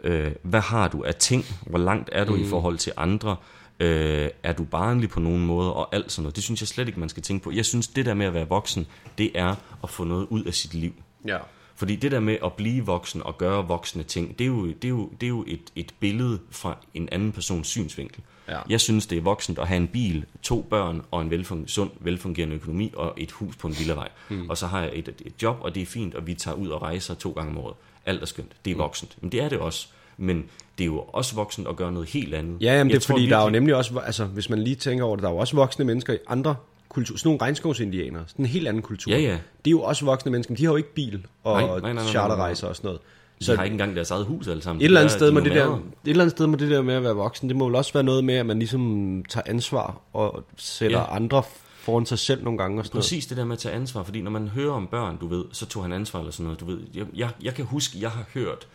B: øh, hvad har du af ting, hvor langt er du mm. i forhold til andre, øh, er du barnlig på nogen måde, og alt sådan noget. Det synes jeg slet ikke, man skal tænke på. Jeg synes, det der med at være voksen, det er at få noget ud af sit liv.
C: Ja.
B: Fordi det der med at blive voksen og gøre voksne ting, det er jo, det er jo, det er jo et, et billede fra en anden persons synsvinkel.
C: Ja.
B: Jeg synes, det er voksent at have en bil, to børn og en velfung- sund, velfungerende økonomi og et hus på en villavej. Mm. Og så har jeg et, et job, og det er fint, og vi tager ud og rejser to gange om året. Alt er skønt. Det er voksent. Men det er det også. Men det er jo også voksent at gøre noget helt andet.
C: Ja, jamen, det er
B: tror
C: fordi, der er jo
B: virkelig-
C: nemlig også, altså hvis man lige tænker over det, der er jo også voksne mennesker i andre kulturer, sådan nogle regnskovsindianere, sådan en helt anden kultur.
B: Ja, ja.
C: Det er jo også voksne mennesker, men de har jo ikke bil og
B: Nej, nej, nej, nej,
C: charterrejser og sådan noget.
B: Så de har ikke engang deres eget hus alle sammen.
C: Et eller andet
B: De
C: sted
B: er
C: det der, et eller andet sted må det der med at være voksen, det må vel også være noget med, at man ligesom tager ansvar og sætter
B: Ja.
C: andre foran sig selv nogle gange og sådan noget.
B: Præcis det der med at tage ansvar, fordi når man hører om børn, du ved, så tog han ansvar eller sådan noget, du ved. Jeg, jeg, jeg kan huske, jeg har hørt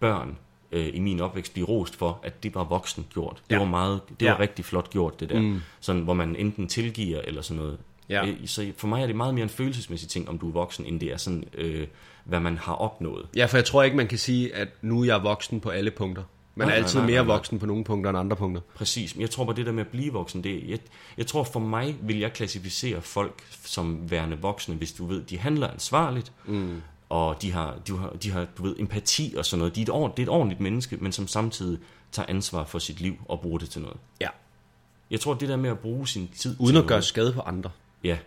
B: børn øh, i min opvækst blive rost for, at det var voksen gjort. Det
C: Ja.
B: var meget, det
C: Ja.
B: var rigtig flot gjort, det der. Mm. Sådan, hvor man enten tilgiver eller sådan noget.
C: Ja.
B: Øh, Så for mig er det meget mere en følelsesmæssig ting, om du er voksen, end det er sådan, øh, hvad man har opnået.
C: Ja, for jeg tror ikke, man kan sige, at nu er jeg voksen på alle punkter. Man
B: Nej,
C: er
B: nej,
C: altid
B: nej,
C: mere
B: nej, nej.
C: voksen på nogle punkter end andre punkter.
B: Præcis, men jeg tror bare det der med at blive voksen, det, jeg, jeg tror for mig vil jeg klassificere folk som værende voksne, hvis du ved, de handler ansvarligt, mm. Og de har, de, har, de har, du ved, empati og sådan noget. De er et, ord, det er et ordentligt menneske, men som samtidig tager ansvar for sit liv og bruger det til noget.
C: Ja.
B: Jeg tror det der med at bruge sin tid
C: Uden
B: til
C: at gøre
B: noget,
C: skade på andre.
B: Ja,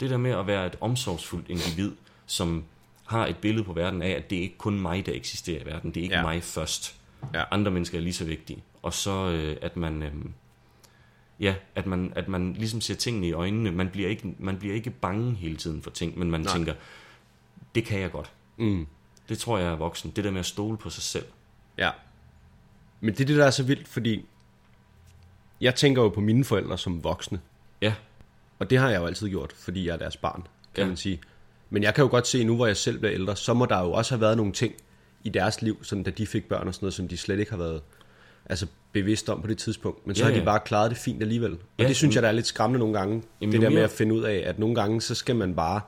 B: det der med at være et omsorgsfuldt individ, som har et billede på verden af, at det er ikke kun mig, der eksisterer i verden. Det er ikke
C: Ja.
B: mig først.
C: Ja.
B: Andre mennesker er lige så vigtige. Og så øh, at man... Øh, ja, at man, at man ligesom ser tingene i øjnene. Man bliver, ikke, man bliver ikke bange hele tiden for ting, men man.
C: Nej.
B: tænker, det kan jeg godt.
C: Mm.
B: Det tror jeg er voksen. Det der med at stole på sig selv.
C: Ja. Men det er det, der er så vildt, fordi jeg tænker jo på mine forældre som voksne.
B: Ja,
C: Og det har jeg jo altid gjort, fordi jeg er deres barn, kan
B: Ja.
C: man sige. Men jeg kan jo godt se, nu hvor jeg selv bliver ældre, så må der jo også have været nogle ting i deres liv, sådan da de fik børn og sådan noget, som de slet ikke har været altså, bevidst om på det tidspunkt. Men så
B: Ja,
C: har de bare klaret det fint alligevel. Og
B: Ja,
C: det synes jeg, der er lidt skræmmende nogle gange.
B: Jamen,
C: det der med at finde ud af, at nogle gange, så skal man bare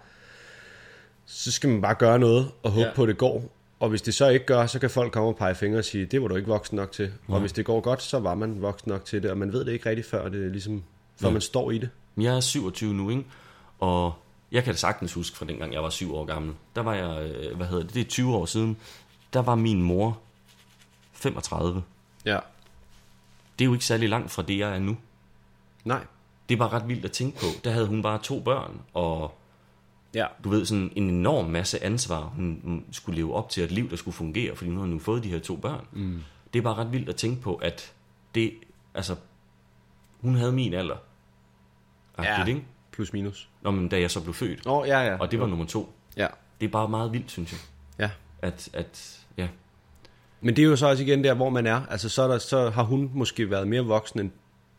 C: så skal man bare gøre noget og håbe
B: Ja.
C: ja. på, at det går. Og hvis det så ikke gør, så kan folk komme og pege fingre og sige, det var du ikke voksen nok til. Og hvis det går godt, så var man voksen nok til det. Og man ved det ikke rigtigt før, det er ligesom, før
B: Ja.
C: man står i det.
B: Jeg er 27 nu, ikke? Og jeg kan da sagtens huske fra dengang, jeg var syv år gammel. Der var jeg, øh, hvad hedder det, det er 20 år siden. Der var min mor 35.
C: Ja.
B: Det er jo ikke særlig langt fra det, jeg er nu.
C: Nej.
B: Det var ret vildt at tænke på. Der havde hun bare to børn, og
C: Ja.
B: du ved, sådan en enorm masse ansvar, hun skulle leve op til et liv, der skulle fungere, fordi nu har hun jo fået de her to børn. Mm. Det er bare ret vildt at tænke på, at det, altså, hun havde min alder. Ja. Ikke?
C: Plus minus.
B: Nå, men da jeg så blev født,
C: oh, ja, ja.
B: og det var nummer to.
C: Ja.
B: Det er bare meget vildt, synes jeg.
C: ja.
B: At, at ja,
C: Men det er jo så også igen der, hvor man er. Altså, så, er der, så har hun måske været mere voksen, end,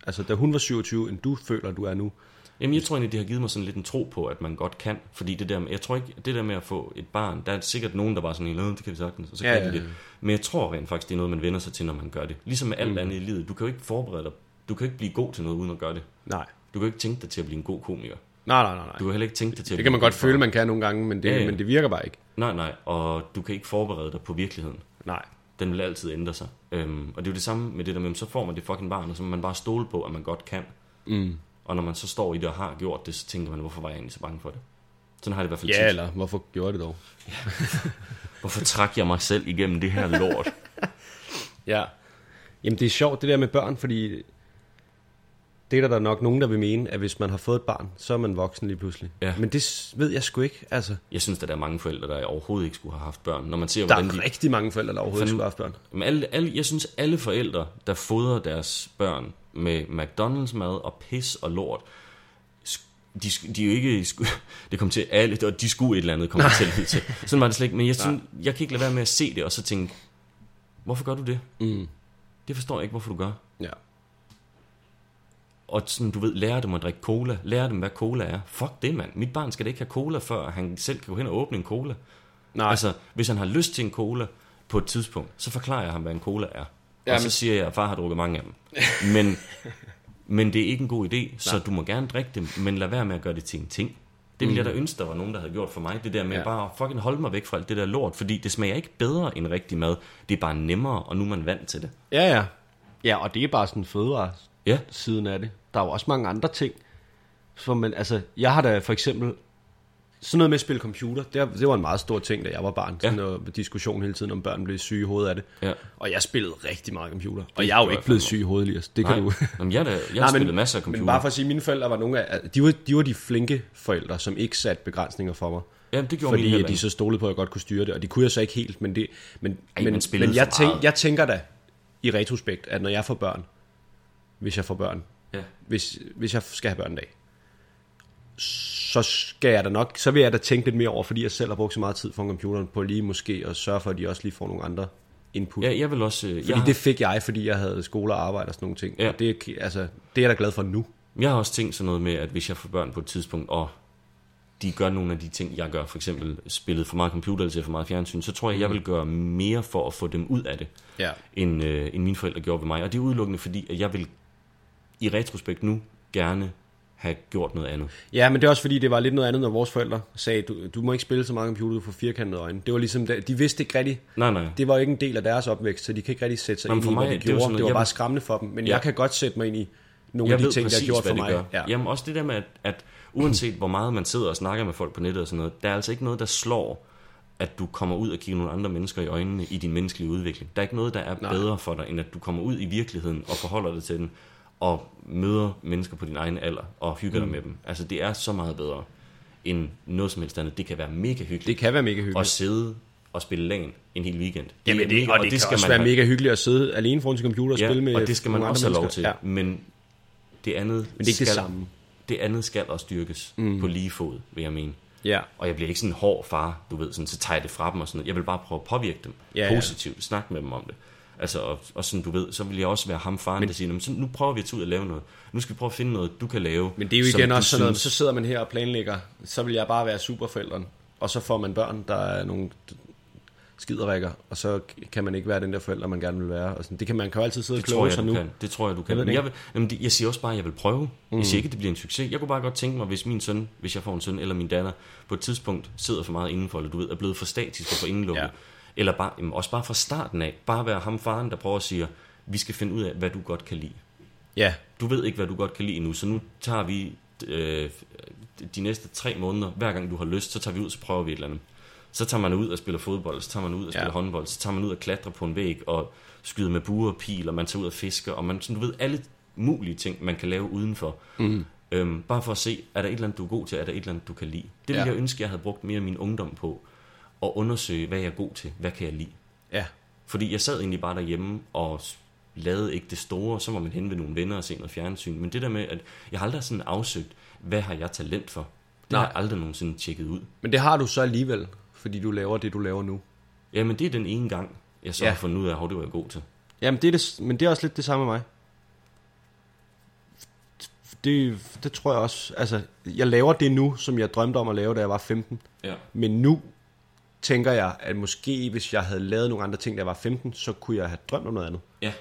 C: altså, da hun var 27, end du føler, du er nu.
B: Jamen, jeg tror egentlig, det har givet mig sådan lidt en tro på, at man godt kan. Fordi det der, med- jeg tror ikke, det der med at få et barn, der er sikkert nogen, der bare sådan, "Nå, det kan vi sagtens, og så
C: Ja,
B: kan
C: ja,
B: de det.
C: ja.
B: Men jeg tror rent faktisk, det er noget, man vender sig til, når man gør det. Ligesom med alt mm. andet i livet. Du kan jo ikke forberede dig. Du kan ikke blive god til noget, uden at gøre det.
C: Nej.
B: Du kan jo ikke tænke dig til at blive en god komiker.
C: Nej, nej, nej, nej.
B: Du kan heller ikke tænke dig til
C: Det
B: blive
C: kan man godt
B: god
C: føle, man kan nogle gange, men det,
B: Ja, ja.
C: men det virker bare ikke.
B: Nej, nej, og du kan ikke forberede dig på virkeligheden.
C: Nej.
B: Den vil altid ændre sig. Øhm, og det er jo det samme med det der med, så får man det fucking barn, og så må man bare stole på, at man godt kan.
C: Mm.
B: Og når man så står i det og har gjort det, så tænker man, hvorfor var jeg egentlig så bange for det? Sådan har jeg det i hvert fald
C: Ja,
B: tit.
C: eller hvorfor gjorde det dog?
B: Hvorfor trak jeg mig selv igennem det her lort?
C: Ja. Jamen, det er sjovt, det der med børn, fordi det er der, der er nok nogen, der vil mene, at hvis man har fået et barn, så er man voksen lige pludselig.
B: Ja.
C: Men det ved jeg sgu ikke. Altså,
B: Jeg synes, at der er mange forældre, der overhovedet ikke skulle have haft børn. Når man ser,
C: der er
B: de...
C: rigtig mange forældre, der overhovedet ikke skulle have haft børn.
B: Men alle, alle, jeg synes, alle forældre, der fodrer deres børn med McDonald's mad og pis og lort, de, de er jo ikke... Det kom til alle, og de skulle et eller andet komme til til. Sådan var det slet ikke. Men jeg, synes, jeg kan ikke lade være med at se det, og så tænke, hvorfor gør du det?
C: Mm.
B: Det forstår jeg ikke, hvorfor du gør.
C: Ja.
B: Og sådan, du ved, lære dem at drikke cola. Lære dem, hvad cola er. Fuck det, mand. Mit barn skal da ikke have cola, før han selv kan gå hen og åbne en cola.
C: Nej, Altså,
B: hvis han har lyst til en cola på et tidspunkt, så forklarer jeg ham, hvad en cola er.
C: Ja,
B: og så
C: men-
B: siger jeg, at far har drukket mange af dem. Men Men det er ikke en god idé, så du må gerne drikke dem, men lad være med at gøre det til en ting. Det ville jeg da ønske, der var nogen, der havde gjort for mig. Det der med
C: Ja.
B: bare fucking holde mig væk fra alt det der lort, fordi det smager ikke bedre end rigtig mad. Det er bare nemmere, og nu er man vant til det.
C: Ja, ja. Ja, og det er bare sådan fødevare
B: Ja,
C: siden af det. Der er jo også mange andre ting. For man, altså, jeg har da for eksempel sådan noget med at spille computer. Det, det var en meget stor ting, da jeg var barn. Sådan
B: Ja.
C: noget diskussion hele tiden, om børn blev syge i hovedet af det.
B: ja.
C: Og jeg spillede rigtig meget computer. Og jeg er jo ikke blevet syg i hovedet, Elias. Det kan
B: Nej,
C: du...
B: Jamen, jeg, er da, jeg
C: Nej,
B: har spillet masser af computer.
C: Men bare for at sige, mine forældre var nogle af... De var, de var de flinke forældre, som ikke satte begrænsninger for mig.
B: Jamen, det gjorde
C: fordi de så stolede på, at jeg godt kunne styre det. Og det kunne jeg så ikke helt, men det... Men,
B: Ej,
C: men,
B: spillede
C: men jeg, tænk, jeg tænker da i retrospekt, at når jeg får børn, hvis jeg får børn,
B: Ja.
C: hvis, hvis jeg skal have børn en dag, så skal jeg da nok, så vil jeg da tænke lidt mere over, fordi jeg selv har brugt så meget tid for computeren på lige måske at sørge for, at de også lige får nogle andre input.
B: Ja, jeg vil også... øh,
C: fordi
B: Jeg har,
C: det fik jeg, fordi jeg havde skole og arbejde og sådan nogle ting.
B: Ja.
C: Og det, altså, det er jeg da glad for nu.
B: jeg har også tænkt sådan noget med, at hvis jeg får børn på et tidspunkt, og de gør nogle af de ting, jeg gør, for eksempel spillet for meget computer eller for meget fjernsyn, så tror jeg, jeg vil gøre mere for at få dem ud af det,
C: Ja.
B: end, øh, end mine forældre gjorde ved mig. Og det er udelukkende fordi, at jeg vil i retrospekt nu gerne have gjort noget andet.
C: Ja, men det er også fordi, det var lidt noget andet, når vores forældre sagde, du, du må ikke spille så meget computer, du får firkantede øjne. Det var ligesom, de vidste ikke rigtigt,
B: Nej, nej.
C: det var jo ikke en del af deres opvækst, så de kan ikke rigtig sætte sig
B: Nå, men
C: ind
B: for
C: i,
B: mig,
C: hvad de
B: det jo
C: gjorde.
B: noget,
C: det var bare skræmmende for dem. Men
B: Ja.
C: jeg kan godt sætte mig ind i nogle
B: jeg
C: af de ting, der
B: præcis,
C: er gjort for mig.
B: gør.
C: Ja.
B: Jamen også det der med, at, at uanset hvor meget man sidder og snakker med folk på nettet og sådan noget, der er altså ikke noget, der slår, at du kommer ud og kigger nogle andre mennesker i øjnene i din menneskelige udvikling. Der er ikke noget, der er
C: Nej.
B: bedre for dig, end at du kommer ud i virkeligheden og forholder dig til den, og møder mennesker på din egen alder og hygger
C: Mm.
B: dig med dem. Altså det er så meget bedre end noget som helst andet. Det kan være mega hyggeligt
C: Det kan være mega hyggeligt.
B: at sidde og spille LAN en hel weekend.
C: Jamen, det,
B: mega-
C: og det, det kan også
B: man
C: være
B: have-
C: mega hyggeligt at sidde alene foran sin computer og
B: Ja,
C: spille med
B: og det skal man også have lov til.
C: Ja.
B: Men det andet,
C: Men det er ikke
B: skal,
C: det samme.
B: Det andet skal også styrkes mm. på lige fod, vil jeg mene.
C: Ja.
B: Og jeg bliver ikke sådan en hård far, du ved, sådan, så tager jeg det fra dem og sådan noget. Jeg vil bare prøve at påvirke dem
C: Ja, ja.
B: positivt, snakke med dem om det. Altså, og, og sådan, du ved, så vil jeg også være ham faren, men, der siger, "Nå, men så, nu prøver vi at tage ud og lave noget. Nu skal vi prøve at finde noget, du kan lave.
C: Men det er jo igen også sådan noget,
B: synes-
C: så sidder man her og planlægger, så vil jeg bare være superforældren, og så får man børn, der er nogle skiderikker, og så kan man ikke være den der forælder, man gerne vil være. Og sådan. Det kan man kan jo altid sidde og
B: Det tror
C: kloge
B: jeg,
C: sig
B: du
C: nu.
B: kan. Det tror jeg, du kan.
C: Jeg
B: Men jeg, vil, jamen, det- jeg siger også bare, at jeg vil prøve.
C: Mm.
B: Jeg siger ikke, at det bliver en succes. Jeg kunne bare godt tænke mig, hvis min søn, hvis jeg får en søn eller min datter, på et tidspunkt sidder for meget indenfor, eller du ved, er blevet for statisk og for indelukket.
C: Ja.
B: Eller bare, jamen, også bare fra starten af. Bare være ham faren, der prøver at sige, vi skal finde ud af, hvad du godt kan lide.
C: Ja,
B: Du ved ikke, hvad du godt kan lide endnu, så nu tager vi øh, de næste tre måneder, hver gang du har lyst, så tager vi ud, så prøver vi et eller andet. Så tager man ud og spiller fodbold, så tager man ud og spiller
C: Ja.
B: håndbold, så tager man ud og klatre på en væg og skyder med buer og pil, og man tager ud og fisker, og man, sådan, du ved, alle mulige ting, man kan lave udenfor. Mm. Øhm, bare for at se, er der et eller andet, du er god til, er der et eller andet, du kan lide. Det ville
C: ja.
B: jeg ønske, jeg havde brugt mere af min ungdom på, at undersøge, hvad jeg er god til, hvad kan jeg lide.
C: ja.
B: Fordi jeg sad egentlig bare derhjemme og lavede ikke det store, så var man hen ved nogle venner og se noget fjernsyn. Men det der med, at jeg har aldrig sådan afsøgt, hvad har jeg talent for? Det
C: Nej.
B: har jeg aldrig nogensinde tjekket ud.
C: Men det har du så alligevel, fordi du laver det, du laver nu.
B: Jamen det er den ene gang, jeg så
C: ja.
B: har fundet ud af, hvor det var jeg god til.
C: Jamen, det er det, men det er også lidt det samme med mig. Det, det tror jeg også. Altså, jeg laver det nu, som jeg drømte om at lave, da jeg var 15.
B: Ja.
C: Men nu tænker jeg, at måske hvis jeg havde lavet nogle andre ting, da jeg var 15, så kunne jeg have drømt om noget andet.
B: Ja.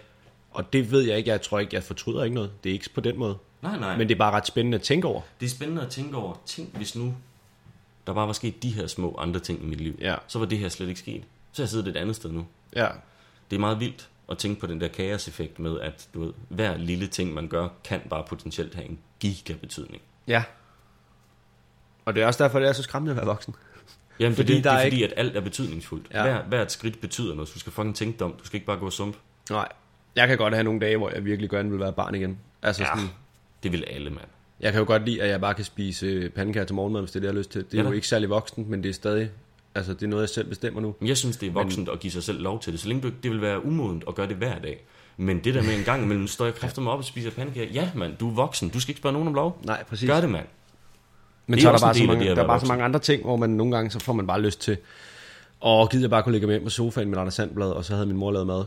C: Og det ved jeg ikke. Jeg tror ikke, jeg fortryder ikke noget. Det er ikke på den måde.
B: Nej, nej.
C: Men det er bare ret spændende at tænke over.
B: det er spændende at tænke over. Tænk, hvis nu der bare var sket de her små andre ting i mit liv.
C: Ja.
B: Så var det her slet ikke sket. Så jeg siddet et andet sted nu.
C: Ja.
B: Det er meget vildt at tænke på den der kaos-effekt med, at du ved, hver lille ting, man gør, kan bare potentielt have en giga betydning.
C: Ja. Og det er også derfor, det er så skræmmende at være voksen.
B: Jamen,
C: Fordi
B: det,
C: der
B: det er
C: er
B: fordi, at alt er betydningsfuldt.
C: Ja.
B: Hver, hvert skridt betyder noget. Du skal fucking tænke dig om. Du skal ikke bare gå sump.
C: Nej. Jeg kan godt have nogle dage, hvor jeg virkelig gerne vil være barn igen. Altså
B: Ja.
C: sådan,
B: Det vil alle, mand.
C: Jeg kan jo godt lide, at jeg bare kan spise øh, pandekager til morgenmad, hvis det er det, jeg har lyst til. Det er
B: Ja
C: jo ikke særlig voksen, men det er stadig... Altså, det er noget, jeg selv bestemmer nu.
B: Men jeg synes, det er voksent at give sig selv lov til det. Så længe du, det vil være umodent at gøre det hver dag. Men det der med en gang imellem, står jeg kræfter mig op og spiser pandekager. Ja, mand, du er voksen. Du skal ikke spørge nogen om lov.
C: Nej, præcis.
B: Gør det, mand.
C: Men så
B: er
C: er der bare, så mange, der er bare så mange andre ting, hvor man nogle gange, så får man bare lyst til... Åh, gider jeg bare kunne ligge med på sofaen med Anders Sandblad, og så havde min mor lavet mad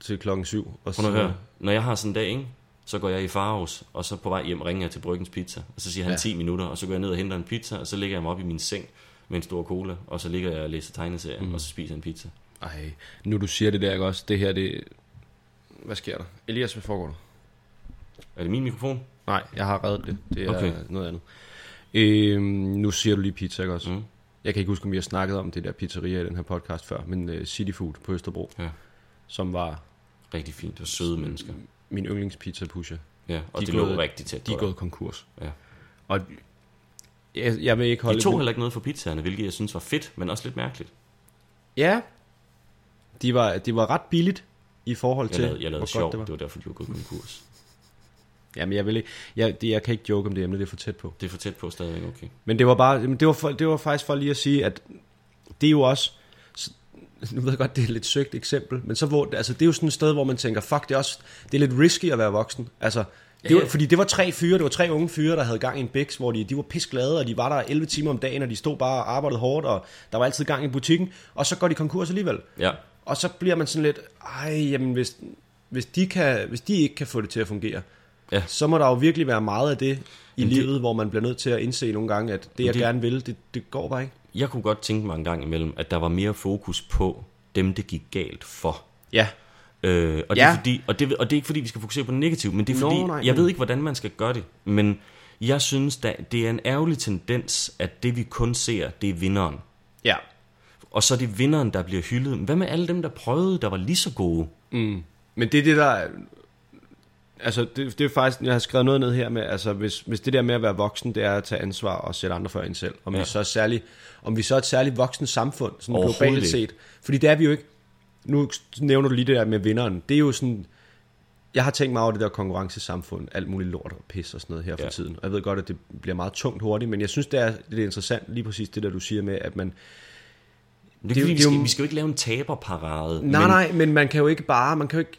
C: til klokken syv. Og
B: at høre. Når jeg har sådan en dag, ikke? så går jeg i Faros, og så på vej hjem ringer jeg til Bryggens Pizza. Og så siger han
C: Ja.
B: ja. 10 minutter, og så går jeg ned og henter en pizza, og så ligger jeg mig op i min seng med en stor cola, og så ligger jeg og læser tegneserier, mm. og så spiser jeg en pizza.
C: Ej, nu du siger det der, ikke også? Det her, det... Hvad sker der? Elias, hvad foregår der?
B: Er det min mikrofon?
C: Nej, jeg har reddet det. Det er
B: okay.
C: noget andet. Øhm, nu siger du lige pizza, ikke også?
B: Mm.
C: Jeg kan ikke huske, om vi har snakket om det der pizzeria i den her podcast før, men uh, City Food på Østerbro,
B: Ja.
C: som var
B: Rigtig fint. Og søde mennesker.
C: min yndlingspizza pusher.
B: Ja, og
C: De
B: det
C: er
B: lå
C: gået-
B: rigtig tæt
C: De er gået konkurs.
B: Ja.
C: Og jeg, jeg vil ikke holde...
B: De tog heller ikke noget for pizzaerne, hvilket jeg synes var fedt, men også lidt mærkeligt.
C: Ja, de var, de var ret billigt i forhold
B: Jeg
C: til,
B: lavede, jeg lavede
C: hvor
B: sjov,
C: godt det
B: det
C: var.
B: var derfor, de var gået konkurs.
C: Jamen, jeg, vil ikke, jeg, det, jeg kan ikke joke om det emne, det er for tæt på.
B: Det er for tæt på stadigvæk, okay.
C: Men det var bare, det var, for, det var faktisk for lige at sige, at det er jo også, nu ved jeg godt, det er et lidt søgt eksempel, men så hvor, altså, det er jo sådan et sted, hvor man tænker, fuck, det er også, det er lidt risky at være voksen. Altså, det var,
B: Ja.
C: fordi det var tre fyre, det var tre unge fyre, der havde gang i en biks, hvor de, de var pisglade, og de var der 11 timer om dagen, og de stod bare og arbejdede hårdt, og der var altid gang i butikken, og så går de konkurs alligevel.
B: Ja,
C: Og så bliver man sådan lidt, ej, jamen hvis, hvis, de, kan, hvis de ikke kan få det til at fungere,
B: Ja.
C: så må der jo virkelig være meget af det i
B: Jamen, det-
C: livet, hvor man bliver nødt til at indse nogle gange, at det, jeg
B: det-
C: gerne vil, det, det går bare ikke.
B: jeg kunne godt tænke mig en gang imellem, at der var mere fokus på dem, det gik galt for.
C: Ja,
B: Øh, og, det
C: Ja.
B: er fordi, og, det, og det er ikke fordi, vi skal fokusere på det negative, men det er
C: Nå,
B: fordi,
C: nej,
B: jeg ved ikke, hvordan man skal gøre det, men jeg synes, da, det er en ærgerlig tendens, at det vi kun ser, det er vinderen.
C: ja.
B: Og så er det vinderen, der bliver hyldet. Hvad med alle dem, der prøvede, der var lige så gode?
C: Mm. Men det er det, der... er- Altså, det, det er faktisk... Jeg har skrevet noget ned her med, altså, hvis, hvis det der med at være voksen, det er at tage ansvar og sætte andre før en selv. Om, ja. Vi, så er særlig, om vi så er et særligt voksen samfund, sådan globalt set. Fordi det er vi jo ikke. Nu nævner du lige det der med vinderen. Det er jo sådan... Jeg har tænkt meget over det der konkurrencesamfund, alt muligt lort og pis og sådan noget her for
B: Ja.
C: tiden. Og jeg ved godt, at det bliver meget tungt hurtigt, men jeg synes, det er lidt interessant, lige præcis det der, du siger med, at man...
B: Det er,
C: Det er
B: vi,
C: det er jo-
B: skal, vi skal jo ikke lave en taberparade.
C: Nej,
B: men
C: nej, men man kan jo ikke bare... Man kan jo ikke,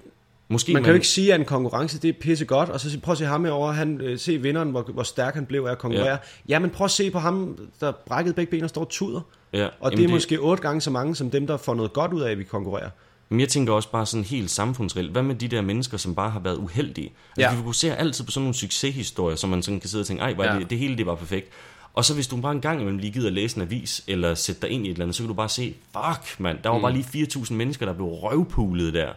B: Måske
C: Man kan jo ikke sige, at en konkurrence det er pisse godt, og så prøv at se ham herovre, han, øh, se vinderen, hvor, hvor stærk han blev af at konkurrere. Ja.
B: Ja.
C: men prøv at se på ham, der brækkede begge ben og står og tuder.
B: Ja,
C: Og
B: jamen
C: det er måske otte gange så mange, som dem, der får noget godt ud af, at vi konkurrerer.
B: Men jeg tænker også bare sådan helt samfundsreelt. Hvad med de der mennesker, som bare har været uheldige? Altså,
C: Ja.
B: Vi fokuserer altid på sådan nogle succeshistorier, som man sådan kan sidde og tænke, ej, hvor er
C: Ja.
B: det, det hele det var perfekt. Og så hvis du bare en gang imellem lige gider læse en avis, eller sætte dig ind i et eller andet, så kan du bare se, fuck mand, der var mm. bare lige 4.000 mennesker, der blev røvpulet der.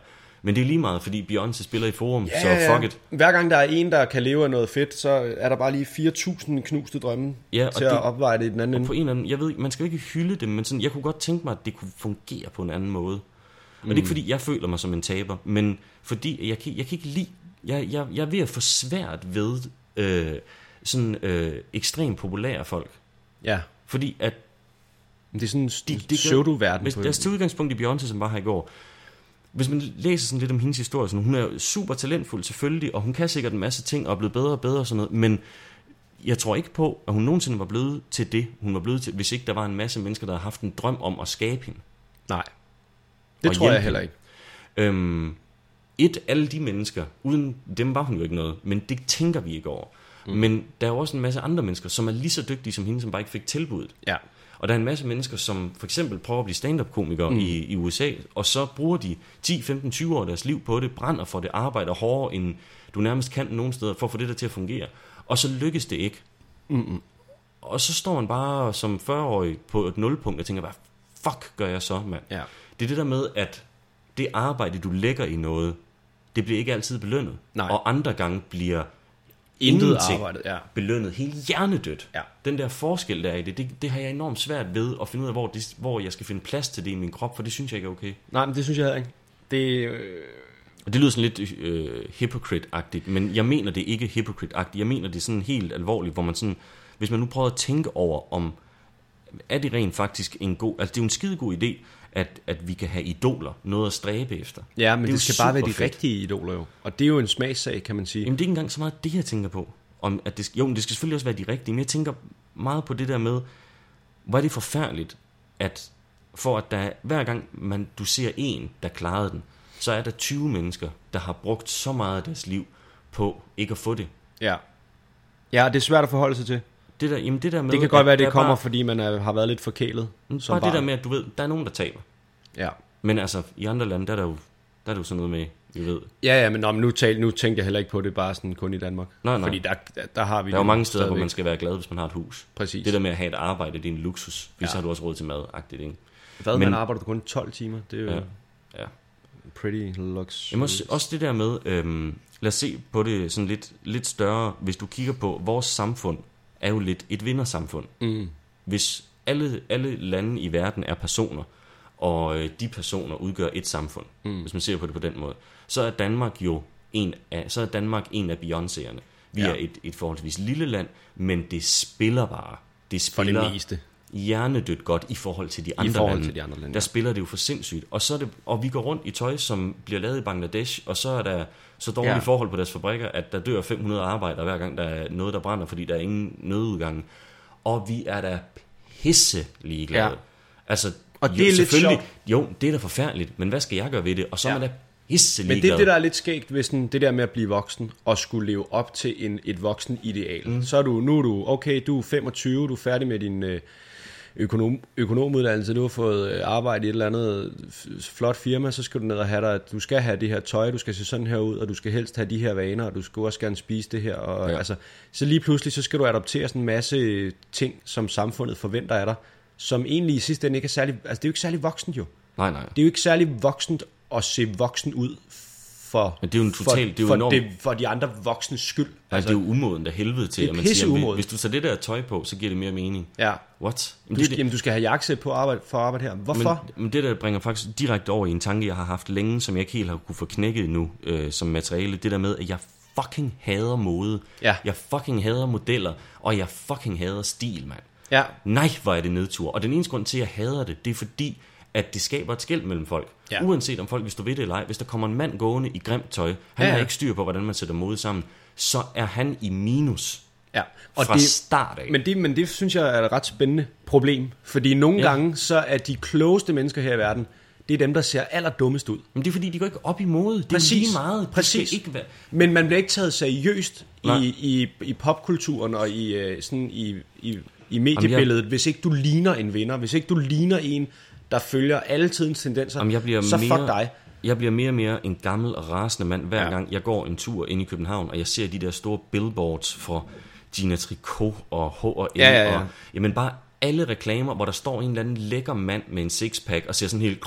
B: Men det er lige meget, fordi Beyoncé spiller i forum, så fuck it.
C: Hver gang der er en, der kan leve af noget fedt, så er der bare lige 4.000 knuste drømme
B: Ja, og
C: til at
B: det-
C: opveje det i den anden ende.
B: på en eller anden, jeg ved man skal ikke hylde dem, men sådan, jeg kunne godt tænke mig, at det kunne fungere på en anden måde. Og det er ikke fordi, jeg føler mig som en taber, men fordi jeg kan, jeg kan ikke lide, jeg, jeg, jeg er ved at få svært ved øh, sådan øh, ekstremt populære folk.
C: Ja,
B: Fordi at
C: men det er sådan en
B: de,
C: de,
B: de
C: pseudo-verden.
B: Hvis, tage udgangspunkt i Beyoncé, som var her i går. Hvis man læser sådan lidt om hendes historie, sådan, hun er super talentfuld selvfølgelig, og hun kan sikkert en masse ting og er blevet bedre og bedre og sådan noget, men jeg tror ikke på, at hun nogensinde var blevet til det, hun var blevet til, hvis ikke der var en masse mennesker, der havde haft en drøm om at skabe hende.
C: Nej, det
B: Og
C: tror jeg heller ikke.
B: Øhm, et, alle de mennesker, uden dem var hun jo ikke noget, men det tænker vi ikke over. Mm. Men der er jo også en masse andre mennesker, som er lige så dygtige som hende, som bare ikke fik tilbuddet.
C: Ja.
B: Og der er en masse mennesker, som for eksempel prøver at blive stand-up-komikere mm. i, i USA, og så bruger de 10, 15, 20 år af deres liv på det, brænder for det, arbejder hårdere, end du nærmest kan nogen steder, for at få det der til at fungere. Og så lykkes det ikke. Mm-mm. Og så står man bare som 40-årig på et nulpunkt og tænker, hvad fuck gør jeg så, mand?
C: Ja.
B: Det er det der med, at det arbejde, du lægger i noget, det bliver ikke altid belønnet.
C: Nej.
B: Og andre gange bliver
C: Intet arbejdet, ja.
B: belønnet helt hjernedødt.
C: Ja.
B: Den der forskel, der er i det, det, det har jeg enormt svært ved at finde ud af, hvor, det, hvor jeg skal finde plads til det i min krop, for det synes jeg ikke er okay.
C: Nej, men det synes jeg heller ikke. Det, øh,
B: Og det lyder sådan lidt øh, hypocrite-agtigt, men jeg mener det ikke hypocrite-agtigt. Jeg mener det er sådan helt alvorligt, hvor man sådan, hvis man nu prøver at tænke over, om er det rent faktisk en god, altså det er jo en skide god idé, at, at vi kan have idoler, noget at stræbe efter.
C: ja, men det, det skal bare være de
B: superfedt.
C: rigtige idoler jo. Og det er jo en smagssag, kan man sige.
B: Jamen det er ikke engang så meget det, jeg tænker på. Om at det, jo, men det skal selvfølgelig også være de rigtige, men jeg tænker meget på det der med, hvor er det forfærdeligt, at for at der, hver gang man, du ser en, der klarede den, så er der 20 mennesker, der har brugt så meget af deres liv på ikke at få det.
C: Ja. Ja, det er svært at forholde sig til.
B: Det, der, jamen det der med,
C: Det kan godt være,
B: at
C: det
B: er
C: kommer,
B: bare,
C: fordi man er, har været lidt forkælet.
B: bare
C: som
B: det der
C: barn.
B: med, at du ved, der er nogen, der taber.
C: Ja.
B: Men altså, i andre lande, der er der jo, der er der jo sådan noget med, vi ved.
C: Ja, ja, men, nå, men nu, tal, nu tænkte jeg heller ikke på det bare sådan kun i Danmark.
B: Nej, nej.
C: Fordi der, der, der har vi
B: Der er jo mange steder, hvor
C: stadigvæk.
B: man skal være glad, hvis man har et hus.
C: Præcis.
B: Det der med at have et arbejde, det er en luksus. Hvis Ja. så har du også råd til mad, agtigt, ikke?
C: Hvad,
B: men-
C: man arbejder du kun 12 timer? Det er jo...
B: Ja. Ja.
C: Pretty looks.
B: Jamen også, også det der med, øhm, lad os se på det sådan lidt, lidt større, hvis du kigger på, vores samfund er jo lidt et vindersamfund.
C: Mm.
B: Hvis alle, alle lande i verden er personer, og øh, de personer udgør et samfund, mm. hvis man ser på det på den måde, så er Danmark jo en af, så er Danmark en af Beyoncé'erne. Vi
C: Ja.
B: er et, et forholdsvis lille land, men det spiller bare. Det
C: For det
B: spiller
C: meste.
B: hjernedødt godt i forhold til de andre
C: forhold
B: lande.
C: til de andre lande,
B: Der
C: ja.
B: spiller det jo for sindssygt. Og, så er det, og vi går rundt i tøj, som bliver lavet i Bangladesh, og så er der så dårlige
C: Ja.
B: forhold på deres fabrikker, at der dør 500 arbejdere hver gang, der er noget, der brænder, fordi der er ingen nødudgang. Og vi er da pisse ligeglade.
C: Ja.
B: Altså,
C: Og det er lidt
B: selvfølgelig-
C: sjovt.
B: Jo, det er da forfærdeligt, men hvad skal jeg gøre ved det? Og så er
C: Ja.
B: man da pisse
C: Men det er det, der er lidt skægt ved sådan, det der med at blive voksen og skulle leve op til en, et voksen ideal. Mm. Så er du, nu er du, okay, du er 25, du er færdig med din øh, økonom, økonomuddannelse, du har fået øh, arbejde i et eller andet flot firma, så skal du ned og have dig, du skal have det her tøj, du skal se sådan her ud, og du skal helst have de her vaner, og du skal også gerne spise det her. Og. Ja. altså, så lige pludselig, så skal du adoptere sådan en masse ting, som samfundet forventer af dig, som egentlig i sidste ende ikke er særlig, altså det er jo ikke særlig voksent jo.
B: Nej, nej.
C: Det er jo ikke særlig voksent at se voksen ud for,
B: Men det er jo en total-
C: for,
B: det er jo
C: for,
B: enormt-
C: det, for de andre voksnes skyld.
B: Altså, det er jo umoden af helvede til,
C: det er
B: at man siger, jamen, hvis du tager det der tøj på, så giver det mere mening.
C: ja.
B: What? Jamen,
C: Du,
B: det
C: skal, jamen, du skal have jakkesæt på arbejde, for at arbejde her. Hvorfor?
B: Men, men det der bringer faktisk direkte over i en tanke, jeg har haft længe, som jeg ikke helt har kunne få knækket nu øh, som materiale. Det der med, at jeg fucking hader mode.
C: Ja.
B: Jeg fucking hader modeller, og jeg fucking hader stil, mand.
C: Ja.
B: Nej, hvor er det nedtur. Og den eneste grund til, at jeg hader det, det er fordi, at det skaber et skæld mellem folk.
C: Ja.
B: Uanset om folk vil stå ved det eller ej. Hvis der kommer en mand gående i grimt tøj, han
C: Ja,
B: har ikke styr på, hvordan man sætter mode sammen, så er han i minus
C: ja.
B: og fra det, start af.
C: men, det, men det synes jeg er et ret spændende problem. Fordi nogle ja. Gange, så er de klogeste mennesker her i verden, det er dem, der ser allerdummest ud.
B: Men det er fordi, de går ikke op i mode. Det er
C: Præcis.
B: lige meget.
C: Præcis.
B: Ikke være...
C: Men man bliver ikke taget seriøst i,
B: Nej.
C: i, i popkulturen og i, øh, sådan i, i, i mediebilledet, hvis ikke du ligner en vinder, hvis ikke du ligner en, der følger alle tidens tendenser,
B: Jamen, jeg bliver
C: så
B: mere,
C: fuck dig.
B: Jeg bliver mere og mere en gammel og rasende mand, hver
C: Ja.
B: gang jeg går en tur ind i København, og jeg ser de der store billboards for Gina Tricot og H&M.
C: Ja, ja, ja.
B: Og, jamen bare alle reklamer, hvor der står en eller anden lækker mand med en sixpack, og ser sådan helt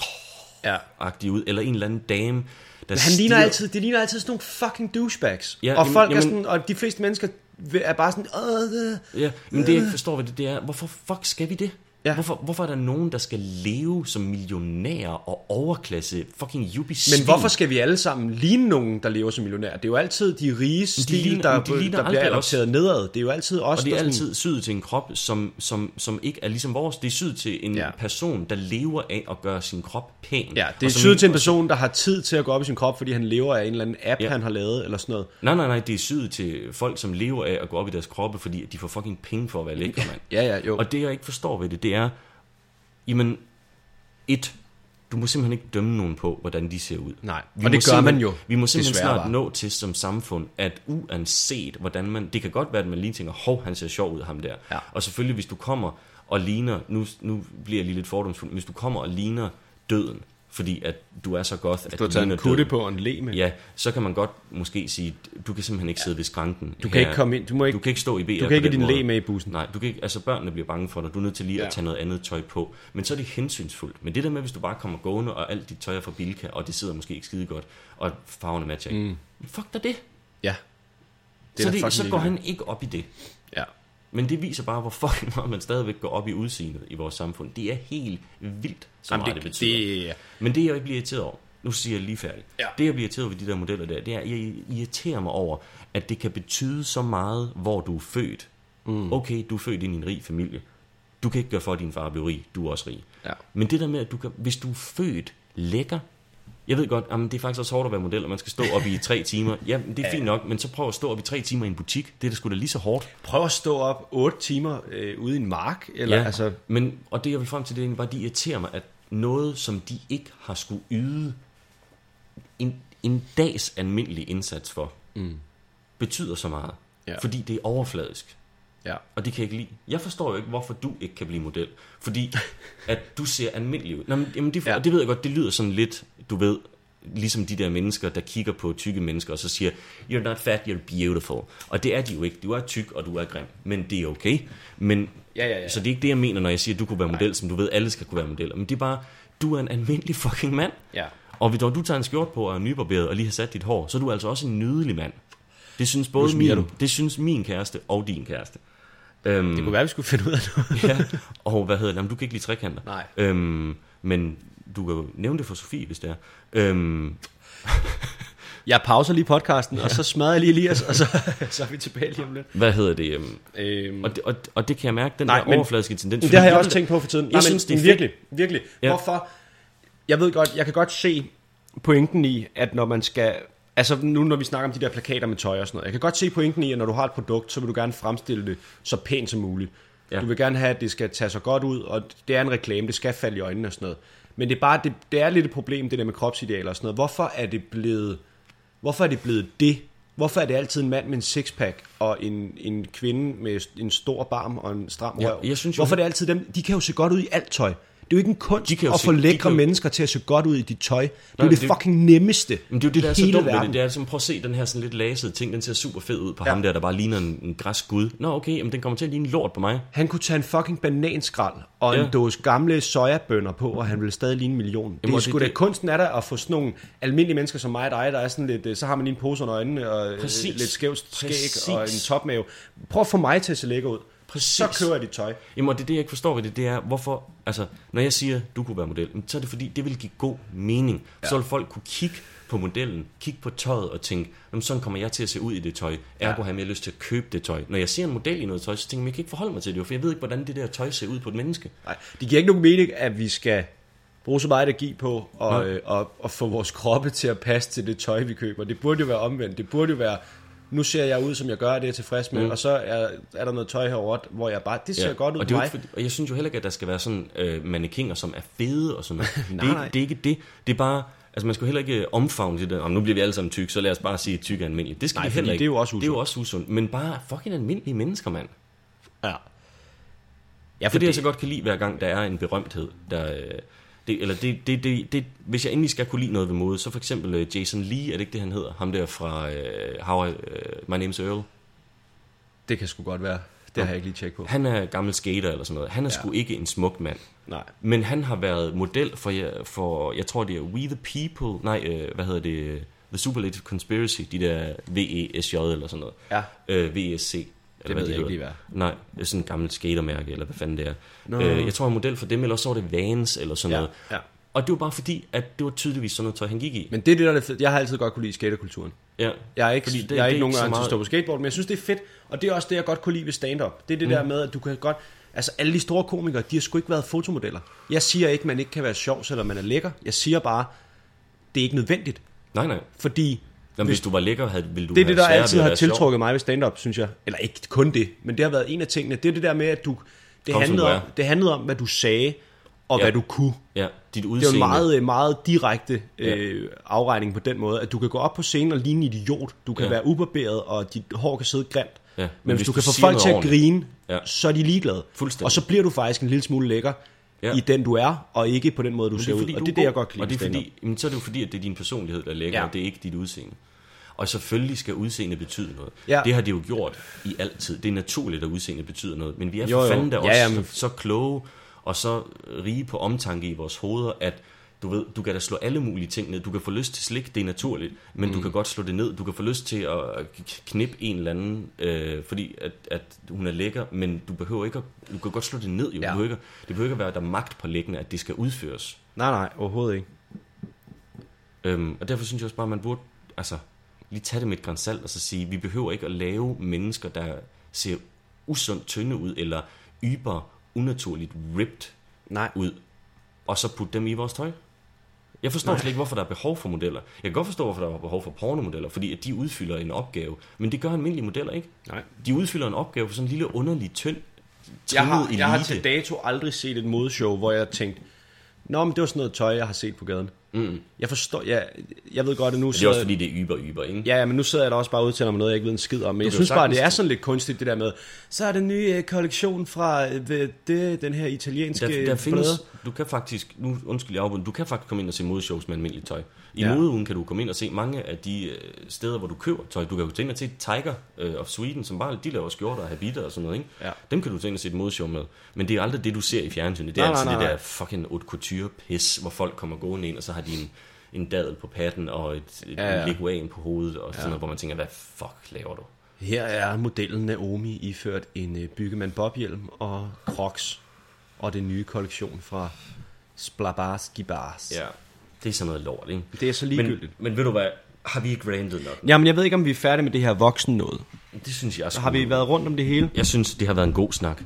C: Ja.
B: agtig ud, eller en eller anden dame, der
C: Han ligner
B: stiger-
C: altid, det ligner altid sådan nogle fucking douchebags.
B: Ja,
C: og
B: jamen-
C: folk er
B: jamen-
C: sådan, og de fleste mennesker er bare sådan, øh.
B: Ja, men det jeg ikke forstår ved det, det er, hvorfor fuck skal vi det?
C: Ja.
B: Hvorfor, hvorfor er der nogen, der skal leve som millionærer og overklasse fucking yuppie
C: Men hvorfor skal vi alle sammen ligne nogen, der lever som millionærer? Det er jo altid de rige stil,
B: ligner-
C: der,
B: de ligner
C: der bliver adopteret nedad. Det er jo altid os,
B: Og det er
C: der
B: altid syet til en krop, som, som, som ikke er ligesom vores. Det er syet til en
C: Ja.
B: person, der lever af at gøre sin krop pæn.
C: Ja, det er syet til en person, der har tid til at gå op i sin krop, fordi han lever af en eller anden app,
B: Ja.
C: han har lavet, eller sådan noget.
B: Nej, nej, nej, det er syet til folk, som lever af at gå op i deres kroppe, fordi de får fucking penge for at være lækre, mand.
C: Ja, ja, jo.
B: Og det, jeg ikke forstår ved det, det er, jamen, et, du må simpelthen ikke dømme nogen på, hvordan de ser ud.
C: Nej,
B: Vi
C: og det gør man jo,
B: Vi må simpelthen snart
C: bare.
B: nå til som samfund, at uanset hvordan man... Det kan godt være, at man lige tænker, hov, han ser sjov ud, ham der.
C: Ja.
B: Og selvfølgelig, hvis du kommer og ligner... Nu, nu bliver jeg lige lidt fordomsfuld. Hvis du kommer og ligner døden, fordi at du er så goth, at
C: Du har taget en kutte på og en le med.
B: Ja, så kan man godt måske sige, du kan simpelthen ikke sidde ved skranken.
C: Du kan ikke komme ind, du må ikke,
B: Du kan ikke stå i VR
C: du kan ikke din
B: måde.
C: le med i bussen.
B: Nej, du kan ikke, altså børnene bliver bange for dig. Du er nødt til lige
C: Ja.
B: at tage noget andet tøj på. Men så er det hensynsfuldt. Men det der med, hvis du bare kommer gående, og alt dit tøj er fra Bilka, og det sidder måske ikke skide godt, og farverne matcher ikke. Mm. Fuck da det.
C: Ja.
B: det så, det, så går han ikke op i det.
C: Ja.
B: Men det viser bare, hvor fucking meget man stadigvæk går op i udseendet i vores samfund. Det er helt vildt, så
C: Jamen,
B: meget det, det betyder.
C: det,
B: Men det, jeg ikke bliver irriteret over, nu siger jeg lige færdigt.
C: Ja.
B: Det, jeg bliver irriteret over ved de der modeller der, det er, at jeg irriterer mig over, at det kan betyde så meget, hvor du er født. Mm. Okay, du er født ind i en rig familie. Du kan ikke gøre for, at din far blev rig. Du er også rig.
C: Ja.
B: Men det der med, at du kan, hvis du er født lækker, jeg ved godt, jamen, det er faktisk også hårdt at være model, og man skal stå op i tre timer. Jamen, det er fint nok, men så prøv at stå op i tre timer i en butik. Det er da sgu da lige så hårdt.
C: Prøv at stå op 8 timer øh, ude i en mark, eller
B: Ja,
C: altså...
B: men, og det jeg vil frem til, det er bare, de irriterer mig, at noget, som de ikke har skulle yde en, en dags almindelig indsats for, mm. betyder så meget.
C: Ja.
B: Fordi det er overfladisk.
C: Ja.
B: Og det kan jeg ikke lide. Jeg forstår jo ikke, hvorfor du ikke kan blive model. Fordi at du ser almindelig ud. Nå, men, jamen det,
C: Ja.
B: det ved jeg godt, det lyder sådan lidt, du ved, ligesom de der mennesker, der kigger på tykke mennesker, og så siger, you're not fat, you're beautiful. Og det er de jo ikke. Du er tyk, og du er grim. Men det er okay. Men,
C: Ja, ja, ja.
B: Så det er ikke det, jeg mener, når jeg siger, at du kunne være model, som du ved, alle skal kunne være modeller. Men det er bare, du er en almindelig fucking mand.
C: Ja.
B: Og hvis du tager en skjort på og er nybarberet og lige har sat dit hår, så er du altså også en nydelig mand. Det synes både min,
C: du.
B: det synes min kæreste og din kæreste. Øhm,
C: Det kunne være, vi skulle finde ud af noget.
B: ja, og hvad hedder det? Jamen, du kan ikke lide trekanter.
C: Nej.
B: Øhm, men du kan jo nævne det for Sofie, hvis det er. Øhm,
C: Jeg pauser lige podcasten, og så smadrer jeg lige Elias, og så, så er vi tilbage lige om lidt.
B: hvad hedder det? Øhm,
C: Øhm,
B: og, det og, og det kan jeg mærke, den
C: Nej,
B: der
C: men-
B: overfladiske tendens.
C: det har jeg også tænkt på for tiden.
B: Jeg
C: Nej,
B: synes,
C: men,
B: det er
C: virkelig, virkelig.
B: Ja.
C: Ja. Hvorfor? Jeg ved godt, jeg kan godt se pointen i, at når man skal... Altså nu når vi snakker om de der plakater med tøj og sådan noget. Jeg kan godt se pointen i, at når du har et produkt, så vil du gerne fremstille det så pænt som muligt.
B: Ja.
C: Ja. Du vil gerne have, at det skal tage så godt ud, og det er en reklame, det skal falde i øjnene og sådan noget. Men det er bare, det, det er lidt et problem, det der med kropsidealer og sådan noget. Hvorfor er det blevet, hvorfor er det blevet det? Hvorfor er det altid en mand med en sixpack og en, en kvinde med en stor barm og en stram
B: Ja,
C: røv?
B: jeg synes jo-
C: Hvorfor er det altid dem? De kan jo se godt ud i alt tøj. Det er jo ikke en kunst
B: De
C: at
B: se-
C: få
B: de
C: lækre
B: jo-
C: mennesker til at se godt ud i dit tøj. Det er
B: Nej,
C: jo det,
B: det-
C: fucking nemmeste
B: Men det er jo det, der er så dumt
C: verden.
B: det. Det er som, prøv at se den her sådan lidt lasede ting, den ser super fed ud på
C: Ja.
B: ham der, der bare ligner en, en græsk gud. Nå okay, men den kommer til at ligne lort på mig.
C: Han kunne tage en fucking bananskrald og
B: Ja.
C: en dåse gamle sojabønner på, og han ville stadig ligne en million. det
B: og
C: er
B: det-
C: sgu da
B: det-
C: kunsten er der at få sådan nogle almindelige mennesker som mig og dig, der er sådan lidt, øh, så har man lige en pose under øjnene og øh,
B: Præcis.
C: lidt skævt skæg
B: Præcis.
C: og en topmave. Prøv at få mig til at se lækker ud.
B: Præcis.
C: Så køber dit tøj.
B: Jamen, og det er det, jeg ikke forstår ved det, det er, hvorfor, altså, når jeg siger, du kunne være model, så er det fordi, det vil give god mening. Ja. Så vil folk kunne kigge på modellen, kigge på tøjet og tænke, jamen, sådan kommer jeg til at se ud i det tøj. Ergo har jeg mere lyst til at købe det tøj. Når jeg ser en model i noget tøj, så tænker jeg, jeg kan ikke forholde mig til det, for jeg ved ikke, hvordan det der tøj ser ud på et menneske.
C: Nej, det giver ikke nogen mening, at vi skal bruge så meget energi på at, øh, at, at få vores kroppe til at passe til det tøj, vi køber. Det burde jo være omvendt. Det burde jo være, nu ser jeg ud, som jeg gør, det er jeg tilfreds med, mm. og så er, er der noget tøj herovre, hvor jeg bare, det ser ja. godt ud
B: og, det
C: mig.
B: fordi- og jeg synes jo heller ikke, at der skal være sådan øh, mannekinger, som er fede og sådan noget. det, er
C: Nej,
B: ikke,
C: nej.
B: det er ikke det. Det er bare, altså man skal heller ikke omfavne det der, om nu bliver vi alle sammen tyk, så lad os bare sige, at tyk er almindeligt. Det skal
C: Nej,
B: vi heller ikke.
C: det er jo også
B: Det er jo også usundt. Men bare fucking almindelige mennesker, mand.
C: Ja.
B: Ja, for det, jeg så godt kan lide, hver gang der er en berømthed, der... øh, Det, eller det, det, det, det, hvis jeg endelig skal kunne lide noget ved mode, så for eksempel øh, Jason Lee, er det ikke det, han hedder? Ham der fra øh, How I, øh, My Name's Earl.
C: Det kan sgu godt være. Det har jeg ikke lige tjekket på.
B: Han er gammel skater eller sådan noget. Han er
C: Ja.
B: sgu ikke en smuk mand.
C: Nej.
B: Men han har været model for, jeg- for jeg tror det er We the People, nej, øh, hvad hedder det, The Superlative Conspiracy, de der VESJ eller sådan noget.
C: Ja.
B: Øh, VSC. Eller
C: ved
B: de
C: jeg ikke lige,
B: Nej, det er sådan et gammelt skatermærke, eller hvad fanden det er.
C: Nå.
B: Øh, jeg tror, han er model for dem, eller også var det Vans, eller sådan
C: Ja,
B: noget.
C: ja.
B: Og det var bare fordi, at det var tydeligvis sådan noget tøj, han gik i.
C: Men det er det, der er det fedt. Jeg har altid godt kunne lide skaterkulturen.
B: ja.
C: Jeg er ikke,
B: Fordi
C: det,
B: det-
C: jeg er
B: det
C: ikke
B: er
C: nogen
B: ikke så
C: gang til at
B: meget-
C: stå på skateboard, men jeg synes, det er fedt. Og det er også det, jeg godt kunne lide ved stand-up. Det er det mm. der med, at du kan godt... Altså, alle de store komikere, de har sgu ikke været fotomodeller. Jeg siger ikke, man ikke kan være sjov, selvom man er lækker. Jeg siger bare, det er ikke nødvendigt.
B: Nej, nej.
C: Fordi
B: Jamen, hvis du var lækker, havde, ville du
C: det er det, der altid har
B: sjov.
C: tiltrukket mig ved stand-up, synes jeg. Eller ikke kun det, men det har været en af tingene. Det er det der med, at du... Det
B: Kom,
C: handlede,
B: du
C: om, det handlede om, hvad du sagde, og
B: Ja.
C: hvad du kunne.
B: Ja, dit
C: Det er
B: udseende.
C: en meget, øh, meget direkte øh, afregning på den måde, at du kan gå op på scenen og ligne en idiot. Du kan
B: Ja.
C: være ubarberet, og dit hår kan sidde grimt.
B: Ja,
C: men,
B: men
C: hvis,
B: hvis
C: du
B: du
C: kan få folk til at grine,
B: Ja.
C: så er de ligeglade. Og så bliver du faktisk en lille smule lækker
B: Ja.
C: i den, du er, og ikke på den måde, du
B: Men
C: ser ud. Og det er det, jeg godt kan lide
B: Og det er fordi, jamen, så er det jo fordi, at det er din personlighed, der ligger, ja. Og det er ikke dit udseende. Og selvfølgelig skal udseende betyde noget.
C: Ja.
B: Det har det jo gjort i altid. Det er naturligt, at udseende betyder noget. Men vi er for
C: Jo, jo.
B: fanden da også
C: ja, men-
B: så, så kloge og så rige på omtanke i vores hoveder, at du ved, du kan da slå alle mulige ting ned. Du kan få lyst til slik, det er naturligt, men mm. du kan godt slå det ned. Du kan få lyst til at knippe en eller anden, øh, fordi at, at hun er lækker, men du behøver ikke at, du kan godt slå det ned. Jo.
C: Ja.
B: Du behøver ikke, det behøver ikke at være der er magt på læggende, at det skal udføres.
C: Nej, nej, overhovedet ikke.
B: Øhm, og derfor synes jeg også bare, at man burde altså, lige tage det med et græns salt og så sige, vi behøver ikke at lave mennesker, der ser usundt tynde ud, eller yber unaturligt ripped
C: Nej.
B: ud, og så putte dem i vores tøj. Jeg forstår
C: Nej.
B: slet ikke, hvorfor der er behov for modeller. Jeg kan godt forstå, hvorfor der er behov for pornomodeller, fordi at de udfylder en opgave. Men det gør almindelige modeller ikke.
C: Nej.
B: De udfylder en opgave for sådan en lille underlig, tynd,
C: Jeg har,
B: trimmet
C: jeg har
B: elite.
C: til dato aldrig set et modeshow, hvor jeg tænkte, Nå, men det var sådan noget tøj, jeg har set på gaden. Mm. Jeg forstår, jeg, jeg ved godt, at nu
B: Det er også fordi, det er yber, yber, ikke?
C: Ja, ja, men nu sidder jeg da også bare og udtaler mig noget, jeg ikke ved en skid om. Men jeg synes bare, det er sådan lidt kunstigt, det der med, så er den nye øh, kollektion fra øh, det, den her italienske
B: Der, der findes, du kan faktisk, nu undskyld jeg afbryder, du kan faktisk komme ind og se modeshows med almindeligt tøj. I
C: Ja.
B: ja. modeugen kan du komme ind og se mange af de øh, steder, hvor du køber tøj. Du kan jo ind og se Tiger øh, of Sweden, som bare, de laver skjorter og habiter og sådan noget, ikke?
C: Ja.
B: Dem kan du ind og se et modeshow med. Men det er aldrig det, du ser i fjernsynet. Det er
C: Nej,
B: altid
C: nej,
B: det
C: nej.
B: der fucking haute couture pis, hvor folk kommer gående ind, og så har de en, en dadel på patten og et, et
C: Ja,
B: ja,
C: ja.
B: ja. leguan på hovedet, og sådan noget, hvor man tænker, hvad fuck laver du?
C: Her er modellen Naomi iført en øh, byggemand Bob-hjelm og Crocs. Og den nye kollektion fra Splabarski Bars.
B: Ja. Det er sådan noget lort, ikke?
C: Det er så
B: Men,
C: ligegyldigt.
B: men ved du hvad, har vi ikke randet nok?
C: Jamen, jeg ved ikke, om vi er færdige med det her voksen noget.
B: Det synes jeg
C: Så har vi været rundt om det hele.
B: Jeg synes, det har været en god snak.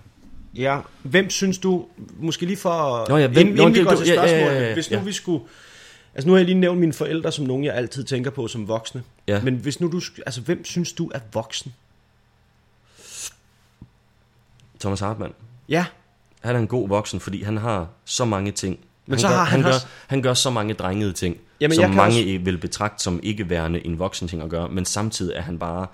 C: Ja. Hvem synes du, måske lige for...
B: Nå ja, hvem-
C: inden, inden vi går til
B: ja, ja, ja,
C: spørgsmålet.
B: ja,
C: Hvis nu
B: ja.
C: vi skulle... Altså nu har jeg lige nævnt mine forældre som nogen, jeg altid tænker på som voksne.
B: Ja.
C: Men hvis nu du... Altså, hvem synes du er voksen?
B: Thomas Hartmann.
C: Ja.
B: Han er en god voksen, fordi han har så mange ting.
C: Men
B: han
C: så
B: gør,
C: har han
B: han, gør,
C: også-
B: han gør så mange drengede ting,
C: Jamen,
B: som mange
C: også-
B: vil betragte som ikke værende en voksen ting at gøre, men samtidig er han bare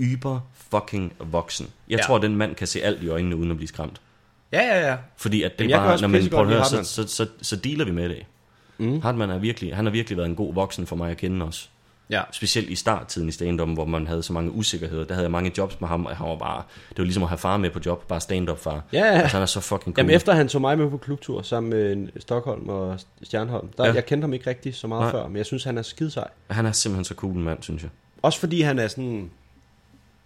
B: yber fucking voksen. Jeg
C: Ja.
B: tror, at den mand kan se alt i øjnene, uden at blive skræmt.
C: Ja, ja, ja.
B: Fordi at det
C: Jamen,
B: bare, når man prøver at så, så, så, så dealer vi med det. Mm. Hartmann er virkelig, han har virkelig været en god voksen for mig at kende også.
C: Ja.
B: Specielt i starttiden i stand hvor man havde så mange usikkerheder. Der havde jeg mange jobs med ham, og han var bare... Det var ligesom at have far med på job, bare stand-up far.
C: Ja, ja.
B: Altså, han er så fucking cool.
C: Jamen efter han tog mig med på klubtur sammen med Stockholm og Stjernholm, der, ja. Jeg kendte ham ikke rigtig så meget
B: Nej.
C: før, men jeg synes, han er skide sej.
B: Han er simpelthen så cool en mand, synes jeg.
C: Også fordi han er sådan...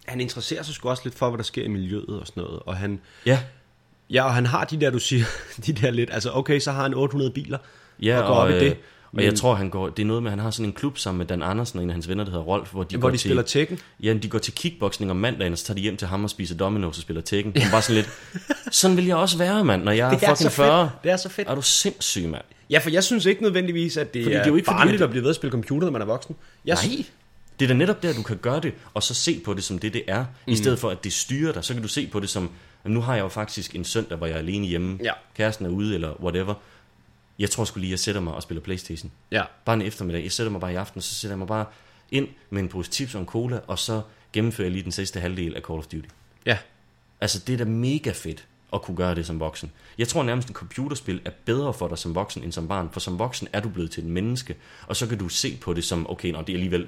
C: Han interesserer sig sgu også lidt for, hvad der sker i miljøet og sådan noget. Og han,
B: Ja,
C: ja, og han har de der, du siger, de der lidt... Altså, okay, så har han 800 biler.
B: ja
C: Og
B: og,
C: går op i
B: øh,
C: det.
B: Og
C: Men-
B: jeg tror, han går, det er noget med, at han har sådan en klub sammen med Dan Andersen og en af hans venner, der hedder Rolf, hvor de,
C: Hvor
B: går
C: de
B: til,
C: spiller Tekken.
B: Ja, de går til kickboxing om mandagen, og så tager de hjem til ham og spiser Domino's og spiller Tekken. Ja. Bare sådan lidt, sådan vil jeg også være, mand, når jeg er,
C: Det er
B: fucking
C: så fedt.
B: 40.
C: Det er så fedt.
B: Er du sindssyg, mand?
C: Ja, for jeg synes ikke nødvendigvis, at det,
B: Fordi
C: er,
B: det er jo ikke fordi,
C: barnligt
B: at-
C: at blive ved at spille computer, når man er voksen. Jeg
B: Nej. Det er da netop der, du kan gøre det, og så se på det som det, det er. Mm. I stedet for, at det styrer dig, så kan du se på det som, "Jamen, nu har jeg jo faktisk en søndag, hvor jeg er alene hjemme.
C: Ja.
B: Kæresten er ude, eller whatever. Jeg tror sgu lige, jeg sætter mig og spiller Playstation.
C: Ja.
B: Bare en eftermiddag. Jeg sætter mig bare i aften, så sætter jeg mig bare ind med en pose chips og en cola, og så gennemfører jeg lige den sidste halvdel af Call of Duty.
C: Ja.
B: Altså, det er da mega fedt at kunne gøre det som voksen. Jeg tror nærmest, at computerspil er bedre for dig som voksen end som barn, for som voksen er du blevet til et menneske, og så kan du se på det som, okay, nå, det er alligevel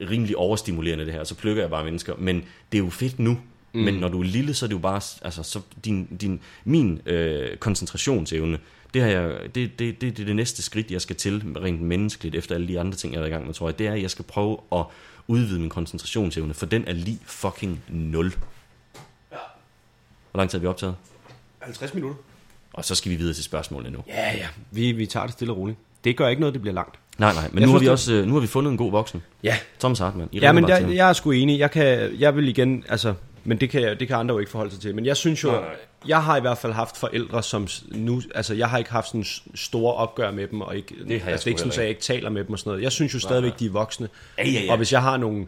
B: rimelig overstimulerende det her, så plukker jeg bare mennesker, men det er jo fedt nu, mm. men når du er lille, så er det jo bare, altså, så din, din, min øh, koncentrationsevne, det, har jeg, det, det, det, det er det næste skridt, jeg skal til rent menneskeligt, efter alle de andre ting, jeg er i gang med, tror jeg, det er, at jeg skal prøve at udvide min koncentrationsevne, for den er lige fucking nul. Hvor lang tid har vi optaget?
C: 50 minutter.
B: Og så skal vi videre til spørgsmålene nu.
C: Ja, ja. Vi, vi tager det stille og roligt. Det gør ikke noget, det bliver langt.
B: Nej, nej, men
C: Jeg
B: nu har, vi
C: det-
B: også, øh, nu har vi fundet en god voksen.
C: Ja.
B: Thomas Hartmann. I
C: Ja, men jeg, jeg er sgu enig. Jeg, kan, jeg vil igen, altså, men det kan, det kan andre jo ikke forholde sig til. Men jeg synes jo,
B: Nej, nej.
C: jeg har i hvert fald haft forældre, som nu, altså jeg har ikke haft sådan store opgør med dem, og ikke,
B: jeg
C: altså, det er ikke sådan, at jeg ikke taler med dem og sådan noget. Jeg synes jo stadigvæk,
B: nej.
C: de er voksne.
B: Ja, ja, ja.
C: Og hvis jeg har nogle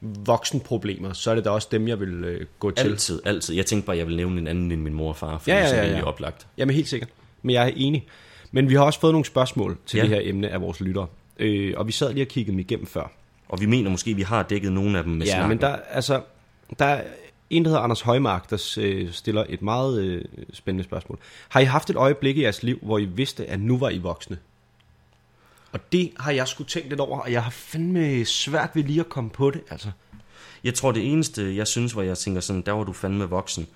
C: voksenproblemer, så er det da også dem, jeg vil øh, gå til.
B: Altid, altid. Jeg tænkte bare, at jeg vil nævne en anden end min mor og far, for
C: Ja,
B: ja,
C: ja,
B: det er
C: ja, ja.
B: rimelig oplagt.
C: Jamen helt sikkert. Men jeg er enig. Men vi har også fået nogle spørgsmål til
B: Ja.
C: det her emne af vores lyttere. Øh, og vi sad lige og kiggede dem igennem før.
B: Og vi mener måske, at vi har dækket nogle af dem med
C: Ja,
B: snakken.
C: men der, altså, der er en, der hedder Anders Højmark, der øh, stiller et meget øh, spændende spørgsmål. Har I haft et øjeblik i jeres liv, hvor I vidste, at nu var I voksne? Og det har jeg sgu tænkt lidt over, og jeg har fandme svært ved lige at komme på det, altså.
B: Jeg tror, det eneste, jeg synes, hvor jeg tænker sådan, der var du fandme voksen,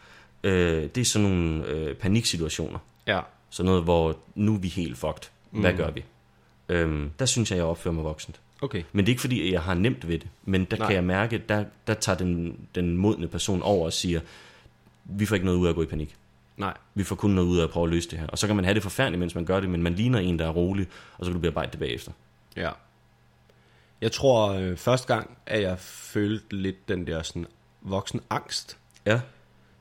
B: øh, det er sådan nogle øh, paniksituationer.
C: Ja.
B: Sådan noget, hvor nu er vi helt fucked. Hvad mm. gør vi? Øhm, der synes jeg, jeg opfører mig voksent.
C: Okay.
B: Men det er ikke fordi, jeg har nemt ved det. Men der
C: Nej.
B: Kan jeg mærke, der, der tager den, den modne person over og siger, vi får ikke noget ud af at gå i panik.
C: Nej.
B: Vi får kun noget ud af at prøve at løse det her. Og så kan man have det forfærdeligt, mens man gør det, men man ligner en, der er rolig, og så kan du bearbejde det bagefter.
C: Ja. Jeg tror, øh, første gang, at jeg følte lidt den der sådan voksen angst,
B: Ja.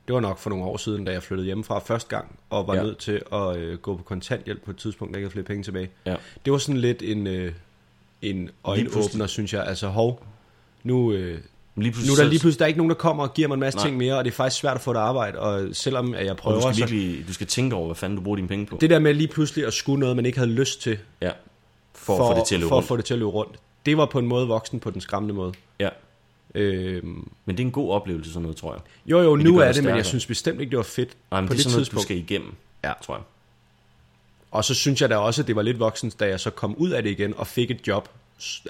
C: Det var nok for nogle år siden, da jeg flyttede hjemmefra første gang, og var ja. Nødt til at øh, gå på kontanthjælp på et tidspunkt, jeg ikke havde flere penge tilbage.
B: Ja.
C: Det var sådan lidt en, øh, en øjenåbner, synes jeg. Altså, hov, nu, øh,
B: lige
C: nu er der lige pludselig der er ikke nogen, der kommer og giver mig en masse
B: Nej.
C: ting mere, og det er faktisk svært at få et arbejde, og selvom at jeg
B: og
C: prøver,
B: du skal,
C: så,
B: virkelig, du skal tænke over, hvad fanden du bruger dine penge på.
C: det der med lige pludselig at skulle noget, man ikke havde lyst til,
B: Ja. For, at få det til at løbe
C: for at
B: rundt.
C: få det til at løbe rundt. Det var på en måde voksen på den skræmmende måde.
B: Ja.
C: Øhm,
B: Men det er en god oplevelse, sådan noget, tror jeg.
C: jo, jo,
B: Men det
C: nu
B: gør
C: er
B: det
C: det, men jeg
B: stærkere.
C: synes bestemt ikke, det var fedt
B: Nej, men
C: på
B: det
C: det,
B: sådan noget,
C: tidspunkt.
B: du skal igennem,
C: Ja.
B: tror jeg.
C: Og så synes jeg da også, at det var lidt voksent, da jeg så kom ud af det igen og fik et job.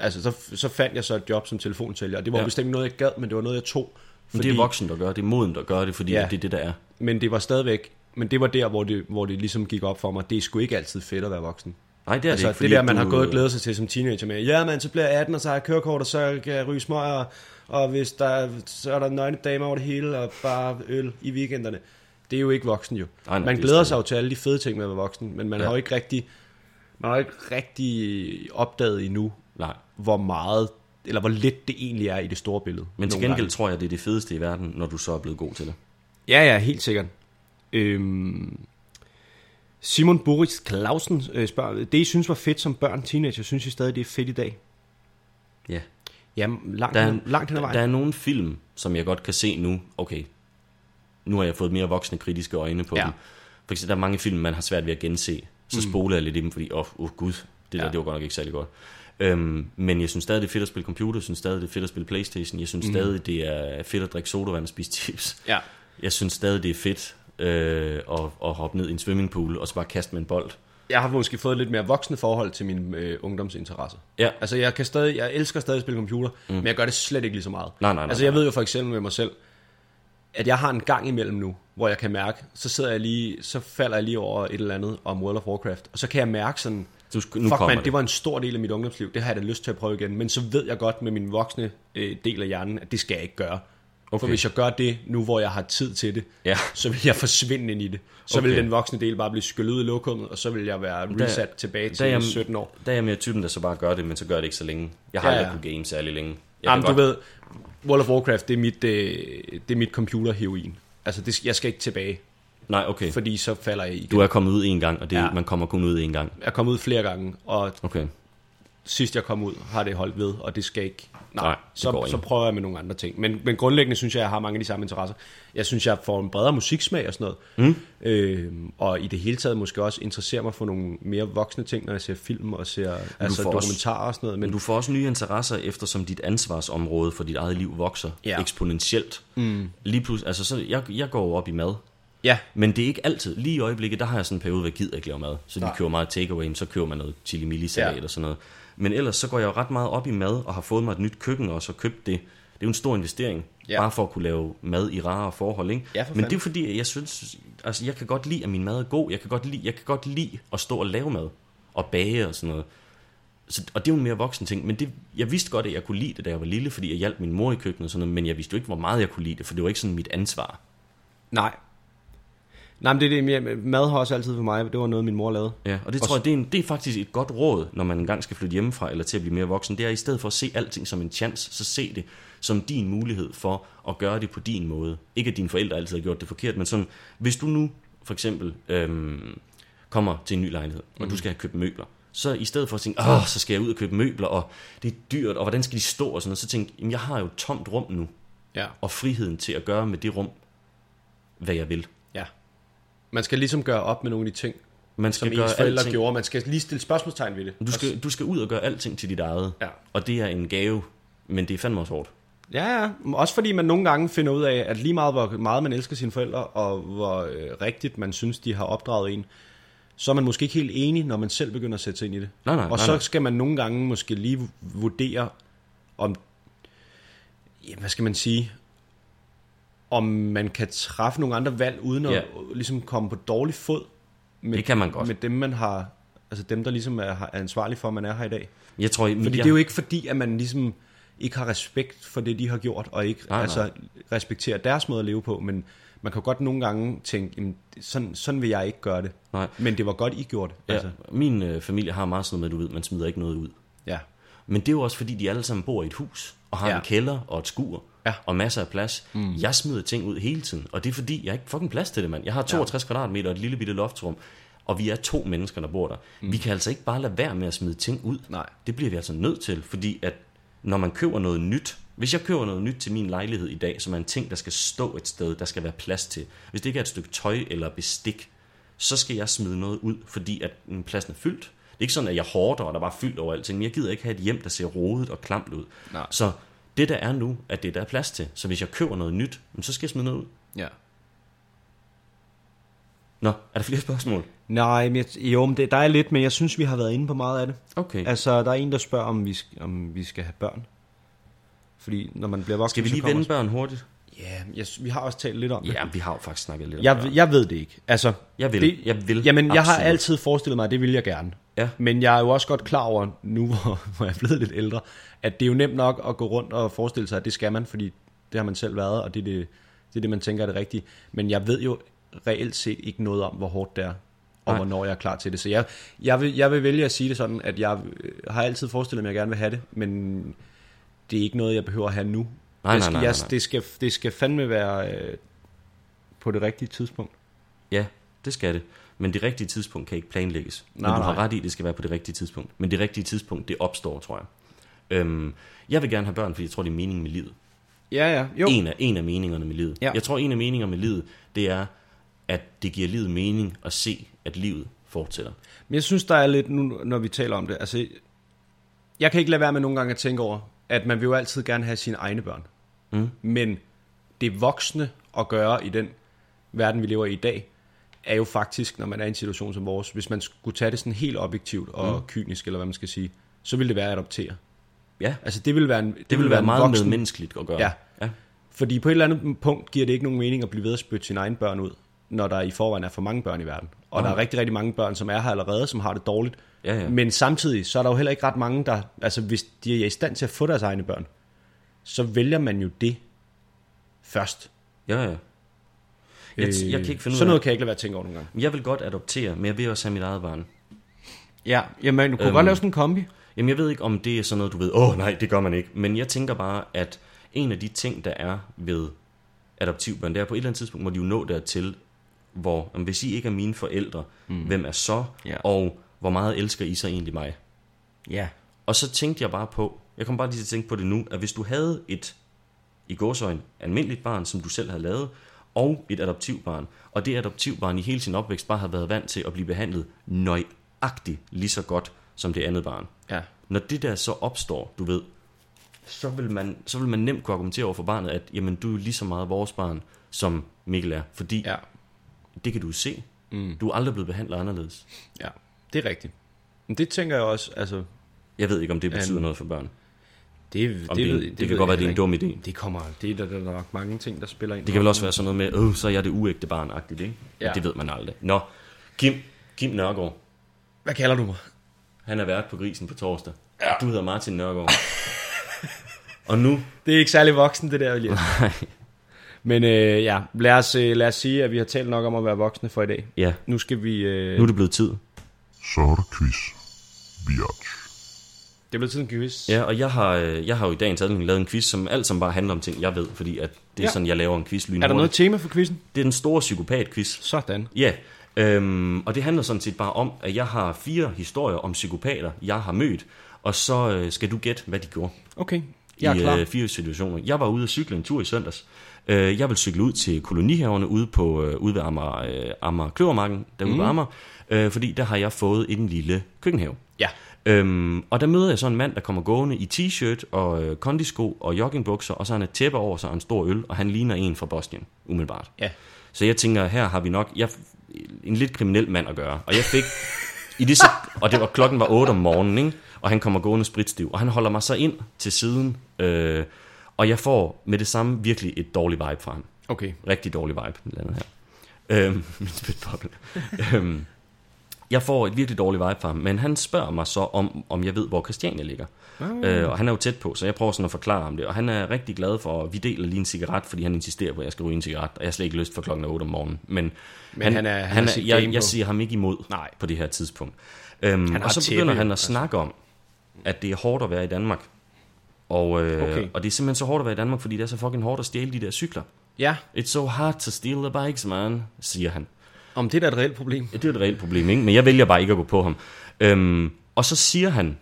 C: Altså, så, så fandt jeg så et job som telefonsælger, og det var
B: Ja.
C: bestemt noget, jeg gad, men det var noget, jeg tog.
B: Men det er voksen, der gør det. Det er moden, der gør det, fordi
C: Ja.
B: det er det, der er.
C: Men det var stadigvæk, men det var der, hvor det, hvor det ligesom gik op for mig. Det er sgu ikke altid fedt at være voksen.
B: Nej, det er
C: Altså,
B: det ikke.
C: det der, man
B: du,
C: har gået og glædet sig til som teenager med, ja, man, så bliver jeg 18, og så har jeg kørekort, og så kan jeg ryge smøger, og hvis der, er- så er der nøgne damer over det hele, og bare øl i weekenderne. Det er jo ikke voksen jo.
B: Nej, nej,
C: man
B: er
C: glæder sig jo til alle de fede ting med at være voksen, men man
B: Ja.
C: har jo ikke rigtig, man har ikke rigtig opdaget endnu,
B: Nej.
C: hvor meget, eller hvor lidt det egentlig er i det store billede.
B: Men til gengæld
C: gange.
B: tror jeg, det er det fedeste i verden, når du så er blevet god til det.
C: Ja, ja, helt sikkert. Øhm, Simon Boris Clausen øh, spørger, det I synes var fedt som børn, teenager, synes I stadig, det er fedt i dag?
B: Ja.
C: Jamen, langt,
B: Der er,
C: langt hen ad
B: der,
C: vejen.
B: der er nogle film, som jeg godt kan se nu. Okay, nu har jeg fået mere voksne kritiske øjne på
C: Ja.
B: dem. For eksempel, der er mange film, man har svært ved at gense. Så mm. spoler jeg lidt i dem, fordi, åh, oh, oh, gud, det der,
C: Ja.
B: ja. det var godt nok ikke særlig godt. Øhm, men jeg synes stadig, det er fedt at spille computer. Jeg synes stadig, det er fedt at spille Playstation. Jeg synes mm. stadig, det er fedt at drikke sodavand og spise chips.
C: Ja.
B: Jeg synes stadig, det er fedt øh, at, at hoppe ned i en swimmingpool og så bare kaste med en bold.
C: Jeg har måske fået lidt mere voksne forhold til mine øh, ungdomsinteresser.
B: Ja.
C: Altså, jeg, kan stadig, jeg elsker stadig at spille computer, mm. men jeg gør det slet ikke lige så meget.
B: Nej, nej, nej,
C: altså, jeg
B: nej.
C: ved jo for eksempel med mig selv, at jeg har en gang imellem nu, hvor jeg kan mærke, så sidder jeg lige, så falder jeg lige over et eller andet om World of Warcraft, og så kan jeg mærke sådan,
B: Du, nu
C: fuck man,
B: det.
C: det var en stor del af mit ungdomsliv, det har jeg da lyst til at prøve igen, men så ved jeg godt med min voksne øh, del af hjernen, at det skal jeg ikke gøre. Okay. For hvis jeg gør det, nu hvor jeg har tid til det,
B: Ja.
C: så vil jeg forsvinde ind i det. Så okay. vil den voksne del bare blive skyllet ud i lokummet, og så vil jeg være reset tilbage til
B: jeg-
C: 17 år.
B: Der er jeg mere typen, der så bare gør det, men så gør det ikke så længe. Jeg har
C: Ja,
B: aldrig
C: ja.
B: kunnet game særlig længe. Jeg
C: Jamen, du
B: godt-
C: ved, World of Warcraft, det er mit, øh, det er mit computerheroin. Altså, det, jeg skal ikke tilbage,
B: Nej, okay.
C: fordi så falder jeg i.
B: Du er kommet ud en gang, og det,
C: ja.
B: man kommer kun ud en gang.
C: Jeg er kommet ud flere gange, og
B: Okay.
C: Sidst jeg kom ud, har det holdt ved, og det skal ikke. Nej,
B: Nej,
C: så, så prøver jeg med nogle andre ting. Men, men grundlæggende synes jeg, jeg har mange af de samme interesser. Jeg synes, jeg får en bredere musiksmag og sådan noget. Mm. Øh, og i det hele taget måske også interesserer mig for nogle mere voksne ting, når jeg ser film og ser altså
B: også-
C: dokumentarer og sådan noget. Men,
B: Men du får også nye interesser, eftersom dit ansvarsområde for dit eget liv vokser
C: Ja.
B: eksponentielt. Mm. Lige pludselig, altså så, jeg, jeg går op i mad,
C: ja,
B: men det er ikke altid. Lige i øjeblikket, der har jeg sådan en periode, hvor jeg gider ikke lave mad. Så de
C: Nej.
B: køber meget takeaway, så køber man noget chili mili salat
C: ja.
B: og sådan noget. Men ellers så går jeg jo ret meget op i mad, og har fået mig et nyt køkken også, og købt det. Det er jo en stor investering,
C: Ja.
B: bare for at kunne lave mad i rare forhold, ikke?
C: Ja,
B: Men det er fordi, jeg synes, altså jeg kan godt lide, at min mad er god. Jeg kan godt lide, jeg kan godt lide at stå og lave mad, og bage og sådan noget. Så, og det er jo en mere voksen ting, men det, jeg vidste godt, at jeg kunne lide det, da jeg var lille, fordi jeg hjalp min mor i køkkenet og sådan noget, men jeg vidste jo ikke, hvor meget jeg kunne lide det, for det var ikke sådan mit ansvar.
C: nej. Nej, men det er det, mad har også altid for mig, det var noget, min mor lavede.
B: Ja, og det
C: Og
B: tror jeg, det er, en, det er faktisk et godt råd, når man engang skal flytte hjemmefra, eller til at blive mere voksen, det er i stedet for at se alting som en chance, så se det som din mulighed for at gøre det på din måde. Ikke at dine forældre altid har gjort det forkert, men sådan, hvis du nu for eksempel øhm, kommer til en ny lejlighed, og du skal have købt møbler, så i stedet for at tænke, åh, så skal jeg ud og købe møbler, og det er dyrt, og hvordan skal de stå, og sådan noget, så tænk, jamen jeg har jo et tomt rum nu,
C: Ja.
B: og friheden til at gøre med det rum, hvad jeg vil.
C: Man skal ligesom gøre op med nogle af de ting,
B: Man
C: som
B: skal gøre
C: ens forældre
B: alting,
C: gjorde. Man skal lige stille spørgsmålstegn ved det.
B: Du skal, du skal ud og gøre alting til dit eget.
C: Ja.
B: Og det er en gave, men det er fandme også hårdt.
C: Ja, ja. Også fordi man nogle gange finder ud af, at lige meget hvor meget man elsker sine forældre, og hvor øh, rigtigt man synes, de har opdraget en, så er man måske ikke helt enig, når man selv begynder at sætte sig ind i det.
B: Nej, nej,
C: og
B: nej,
C: så
B: nej.
C: skal man nogle gange måske lige vurdere, om, ja, hvad skal man sige, om man kan træffe nogle andre valg, uden at
B: Ja.
C: ligesom komme på dårlig fod med,
B: Det kan man godt.
C: med dem, man har, altså dem, der ligesom er, er ansvarlige for, at man er her i dag.
B: Jeg tror,
C: Fordi
B: jeg,
C: det er jo ikke fordi, at man ligesom ikke har respekt for det, de har gjort, og ikke
B: Nej, nej.
C: altså, respekterer deres måde at leve på, men man kan godt nogle gange tænke, jamen, sådan, sådan vil jeg ikke gøre det.
B: Nej.
C: Men det var godt, I gjorde det.
B: ja,
C: Altså,
B: min øh, familie har meget sådan noget med, du ved, man smider ikke noget ud.
C: ja.
B: Men det er jo også, fordi de alle sammen bor i et hus, og har
C: ja.
B: en kælder og et skur,
C: Ja.
B: og masser af plads. Mm. Jeg smider ting ud hele tiden, og det er fordi, jeg har ikke fucking plads til det, mand. Jeg har 62 ja. kvadratmeter og et lille bitte loftrum, og vi er to mennesker, der bor der. Mm. Vi kan altså ikke bare lade være med at smide ting ud.
C: Nej.
B: Det bliver vi altså nødt til, fordi at når man køber noget nyt, hvis jeg køber noget nyt til min lejlighed i dag, som er en ting, der skal stå et sted, der skal være plads til. Hvis det ikke er et stykke tøj eller bestik, så skal jeg smide noget ud, fordi at mm, pladsen er fyldt. Det Ikke sådan, at jeg hårder, og der bare er fyldt over alting, men jeg gider ikke have et hjem, der ser rodet og klamt ud.
C: Nej.
B: Så det der er nu, at det der er plads til. Så hvis jeg køber noget nyt, så skal jeg smide noget ud.
C: Ja.
B: Nå, er der flere spørgsmål?
C: Nej, men jeg, jo, men det, der er lidt, men jeg synes, vi har været inde på meget af det.
B: Okay.
C: Altså, der er en, der spørger, om vi, om vi skal have børn. Fordi når man bliver voksen...
B: Skal vi lige vende børn hurtigt?
C: Ja, jeg, vi har også talt lidt om det.
B: Ja, vi har jo faktisk snakket lidt om
C: Jeg,
B: børn.
C: jeg ved det ikke. Altså,
B: Jeg vil.
C: Det,
B: Jeg vil.
C: Jamen, jeg har
B: Absolut.
C: altid forestillet mig, at det vil jeg gerne.
B: Ja.
C: Men jeg er jo også godt klar over, nu hvor, hvor jeg er blevet lidt ældre, at det er jo nemt nok at gå rundt og forestille sig, at det skal man, fordi det har man selv været, og det er det, det, er det man tænker er det rigtige. Men jeg ved jo reelt set ikke noget om, hvor hårdt det er, og
B: Nej.
C: hvornår jeg er klar til det. Så jeg, jeg, vil, jeg vil vælge at sige det sådan, at jeg øh, har altid forestillet mig, at jeg gerne vil have det, men det er ikke noget, jeg behøver at have nu.
B: Nej,
C: det,
B: nej,
C: skal,
B: nej,
C: jeg,
B: nej, nej.
C: Det, skal, det skal fandme være øh, på det rigtige tidspunkt.
B: Ja, det skal det. Men det rigtige tidspunkt kan ikke planlægges. Men
C: Nej,
B: du har
C: nej.
B: ret i, at det skal være på det rigtige tidspunkt. Men det rigtige tidspunkt, det opstår, tror jeg. Øhm, jeg vil gerne have børn, fordi jeg tror, det er meningen med livet.
C: Ja, ja. Jo.
B: En af, en af meningerne med livet.
C: Ja.
B: Jeg tror, en af meningerne med livet, det er, at det giver livet mening at se, at livet fortsætter.
C: Men jeg synes, der er lidt nu, når vi taler om det. Altså, jeg kan ikke lade være med nogle gange at tænke over, at man vil jo altid gerne have sine egne børn.
B: Mm.
C: Men det voksne at gøre i den verden, vi lever i i dag, er jo faktisk, når man er i en situation som vores, hvis man skulle tage det sådan helt objektivt og mm. kynisk, eller hvad man skal sige, så ville det være at adoptere.
B: Ja,
C: Altså det ville være en, det,
B: det vil være
C: en
B: meget
C: voksen,
B: medmenneskeligt at gøre.
C: Ja.
B: ja.
C: Fordi på et eller andet punkt giver det ikke nogen mening at blive ved at spytte sine egne børn ud, når der i forvejen er for mange børn i verden. Og der er rigtig, rigtig mange børn, som er her allerede, som har det dårligt.
B: Ja, ja.
C: Men samtidig, så er der jo heller ikke ret mange, der... Altså, hvis de er i stand til at få deres egne børn, så vælger man jo det først.
B: Ja, ja. Jeg, jeg kan ikke finde ud
C: Sådan
B: af
C: noget kan jeg ikke lade være at tænke over nogle gange.
B: Jeg vil godt adoptere, men jeg vil også have mit eget barn.
C: Ja, jamen, du kunne
B: Øhm,
C: godt lave sådan en kombi.
B: Jamen, jeg ved ikke, om det er sådan noget, du ved, åh oh, nej, det gør man ikke. Men jeg tænker bare, at en af de ting, der er ved adoptivbørn, det er på et eller andet tidspunkt, må de jo nå dertil, hvor, om hvis I ikke er mine forældre, mm. hvem er så,
C: Ja.
B: og hvor meget elsker I så egentlig mig?
C: Ja.
B: Og så tænkte jeg bare på, jeg kom bare lige til at tænke på det nu, at hvis du havde et, i gåsøjne, almindeligt barn, som du selv havde lavet, og et adoptivbarn, og det adoptivbarn i hele sin opvækst bare havde været vant til at blive behandlet nøjagtigt lige så godt som det andet barn.
C: Ja.
B: Når det der så opstår, du ved, så vil man, så vil man nemt kunne argumentere over for barnet, at jamen, du er lige så meget vores barn, som Mikkel er. Fordi
C: Ja.
B: det kan du se. Mm. Du er aldrig blevet behandlet anderledes.
C: Ja, det er rigtigt. Men det tænker jeg også, altså...
B: Jeg ved ikke, om det betyder
C: Um,
B: noget for børn.
C: Det,
B: Om det, det, det, det kan godt være, det er en dum idé.
C: Det kommer, det er der, der er nok mange ting, der spiller ind.
B: Det kan vel også være sådan noget med, øh, så er jeg det uægte barn-agtigt, ikke? Ja.
C: Ja.
B: Det ved man aldrig. Nå, Kim, Kim Nørgaard,
C: Hvad kalder du mig?
B: han er vært på Grisen på torsdag. Ja. Du hedder Martin Nørgaard. Og nu,
C: Det er ikke særlig voksen, det der, Elias. Men øh, ja, lad os, øh, lad os sige, at vi har talt nok om at være voksne for i dag.
B: ja,
C: Nu skal vi... Øh,
B: nu er det blevet tid.
D: Så er der quiz. Biatch.
C: Det er blevet tiden quiz.
B: Ja, og jeg har, øh, jeg har jo i dagens anledning lavet en quiz, som alt som bare handler om ting, jeg ved, fordi at det er
C: Ja.
B: sådan, jeg laver en quiz
C: Er der noget tema for quizzen?
B: Det er den store psykopat-quiz.
C: Sådan.
B: Ja, øhm, og det handler sådan set bare om, at jeg har fire historier om psykopater, jeg har mødt, og så øh, skal du gætte, hvad de gjorde
C: Okay, jeg er
B: i
C: klar.
B: øh, fire situationer. Jeg var ude at cykle en tur i søndags. Øh, jeg vil cykle ud til kolonihaverne ude, på, øh, ude ved Amager, øh, Amager Kløvermarken, derude mm. ved Amager, øh, fordi der har jeg fået en lille køkkenhave.
C: Ja.
B: Øhm, og der møder jeg så en mand, der kommer gående i t-shirt og øh, kondisko og joggingbukser, og så har han et tæppe over sig og en stor øl, og han ligner en fra Bosnien, umiddelbart.
C: Ja.
B: Så jeg tænker, her har vi nok jeg, en lidt kriminel mand at gøre. Og jeg fik, i det, sek- og det var klokken var 8 om morgenen, ikke? og han kommer gående spritstiv, og han holder mig så ind til siden, øh, og jeg får med det samme virkelig et dårligt vibe fra ham.
C: Okay.
B: Rigtig dårlig vibe, landet her. Øhm, min spytboble. øhm, jeg får et virkelig dårligt vibe fra ham, men han spørger mig så om, om jeg ved, hvor Christiania ligger. Ah. Øh, og han er jo tæt på, så jeg prøver sådan at forklare om det. Og han er rigtig glad for, at vi deler lige en cigaret, fordi han insisterer på, at jeg skal ryge en cigaret. Og jeg har slet ikke lyst for klokken 8 om morgenen. Men,
C: Men han er- han
B: han er, jeg, jeg siger ham ikke imod
C: Nej.
B: på det her tidspunkt. Øhm,
C: har
B: og så
C: tæppe
B: begynder
C: jo,
B: han at
C: altså.
B: snakke om, at det er hårdt at være i Danmark. Og, øh,
C: Okay.
B: og det er simpelthen så hårdt at være i Danmark, fordi det er så fucking hårdt at stjæle de der cykler.
C: Ja,
B: It's so hard to steal the bikes, man, siger han.
C: Om det er da et reelt problem.
B: Ja, det er et reelt problem, ikke? Men jeg vælger bare ikke at gå på ham. Øhm, og så siger han,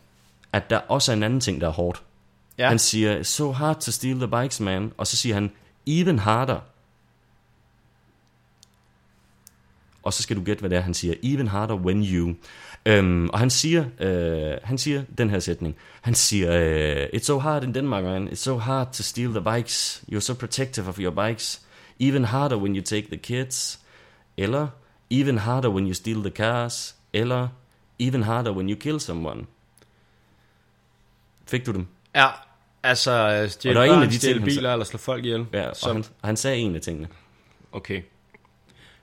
B: at der også er en anden ting, der er hårdt.
C: Ja.
B: Han siger, "It's so hard to steal the bikes, man. Og så siger han, even harder. Og så skal du gætte, hvad det er, han siger. Even harder when you. Øhm, og han siger, øh, han siger den her sætning. Han siger, øh, It's so hard in Denmark, man. It's so hard to steal the bikes. You're so protective of your bikes. Even harder when you take the kids. Eller, even harder when you steal the cars. Eller, even harder when you kill someone. Fik du dem?
C: Ja, altså stjæle
B: Og der er en af de ting,
C: stjæle
B: han
C: biler eller slå folk ihjel.
B: Ja,
C: Som-
B: han, han sagde en af tingene.
C: Okay.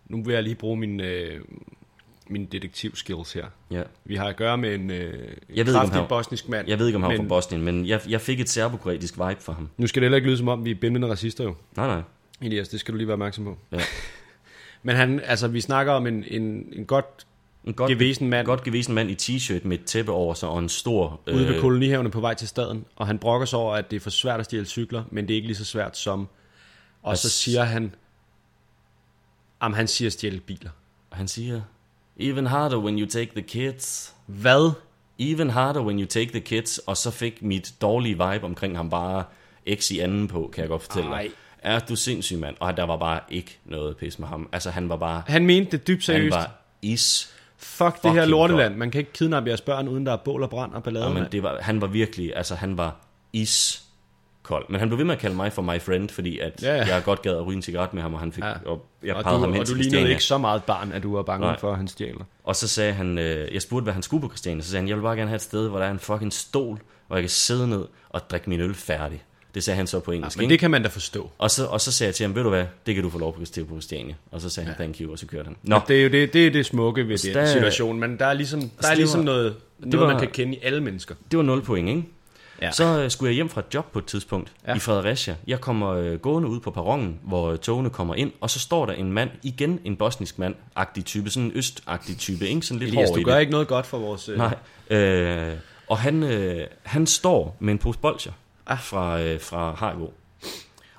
C: Nu vil jeg lige bruge min, øh, min detektiv-skills her.
B: Ja.
C: Vi har at gøre med en øh,
B: Jeg ved ikke,
C: kraftig
B: han-
C: bosnisk mand.
B: Jeg ved ikke, om han var
C: men
B: fra Bosnien, men jeg, jeg fik et serbokroatisk vibe fra ham.
C: Nu skal det heller ikke lyde som om, vi er bindende racister jo.
B: Nej, nej.
C: Elias, det skal du lige være opmærksom på.
B: Ja.
C: Men han, altså, vi snakker om en, en, en godt
B: En godt,
C: gevesen mand
B: godt gevesen mand i t-shirt med et tæppe over sig og en stor...
C: ude ved kolonihavene på vej til staden, og han brokker sig over, at det er for svært at stjæle cykler, men det er ikke lige så svært som... Og så siger han... Jamen, han siger stjæle biler.
B: Han siger, even harder when you take the kids.
C: Hvad?
B: Even harder when you take the kids. Og så fik mit dårlige vibe omkring ham bare X i anden på, kan jeg godt fortælle
C: Ej.
B: Er du sindssyg, mand? Og der var bare ikke noget pis med ham. Altså, han var bare...
C: Han mente det dybt
B: Han
C: seriøst.
B: var is.
C: Fuck det her lorteland. Man kan ikke kidnappe jeres børn, uden der er bål og brand og ballade.
B: Ja, men det var, han var virkelig... Altså, han var is kold. Men han blev ved med at kalde mig for my friend, fordi at
C: Ja, ja.
B: jeg godt gad at ryge en cigaret med ham, og han fik...
C: Ja.
B: Og jeg
C: og
B: pegede
C: du,
B: ham hen
C: og du lignede ikke så meget barn, at du var bange
B: Nej.
C: for, at han stjæler.
B: Og så sagde han, øh, jeg spurgte, hvad han skulle på Christiania. Så sagde han, jeg vil bare gerne have et sted, hvor der er en fucking stol, hvor jeg kan sidde ned og drikke min øl færdig. Det sagde han så på engelsk.
C: Men
B: ikke?
C: det kan man da forstå.
B: Og, så, og så sagde jeg til ham, ved du hvad, det kan du få lov på til på Christiania. Og så sagde han, thank you, og så kørte han. Nå,
C: Det er jo det, det, er det smukke ved
B: Så
C: den situation, men der er ligesom, der er
B: det
C: ligesom
B: var-
C: noget, noget
B: var-
C: man kan kende i alle mennesker.
B: det var 0 point, ikke?
C: Ja.
B: Så øh, skulle jeg hjem fra et job på et tidspunkt
C: Ja.
B: ja. i Fredericia. Jeg kommer øh, gående ud på perronen, hvor øh, togene kommer ind, og så står der en mand, igen en bosnisk mand-agtig type, sådan en østagtig type, ikke? Sådan lidt
C: Elias,
B: hård
C: du gør
B: det.
C: ikke noget godt for vores... Øh,
B: Nej. Øh, og han, øh, han står med en pose bolcher
C: Ah.
B: fra, øh, fra Hargo.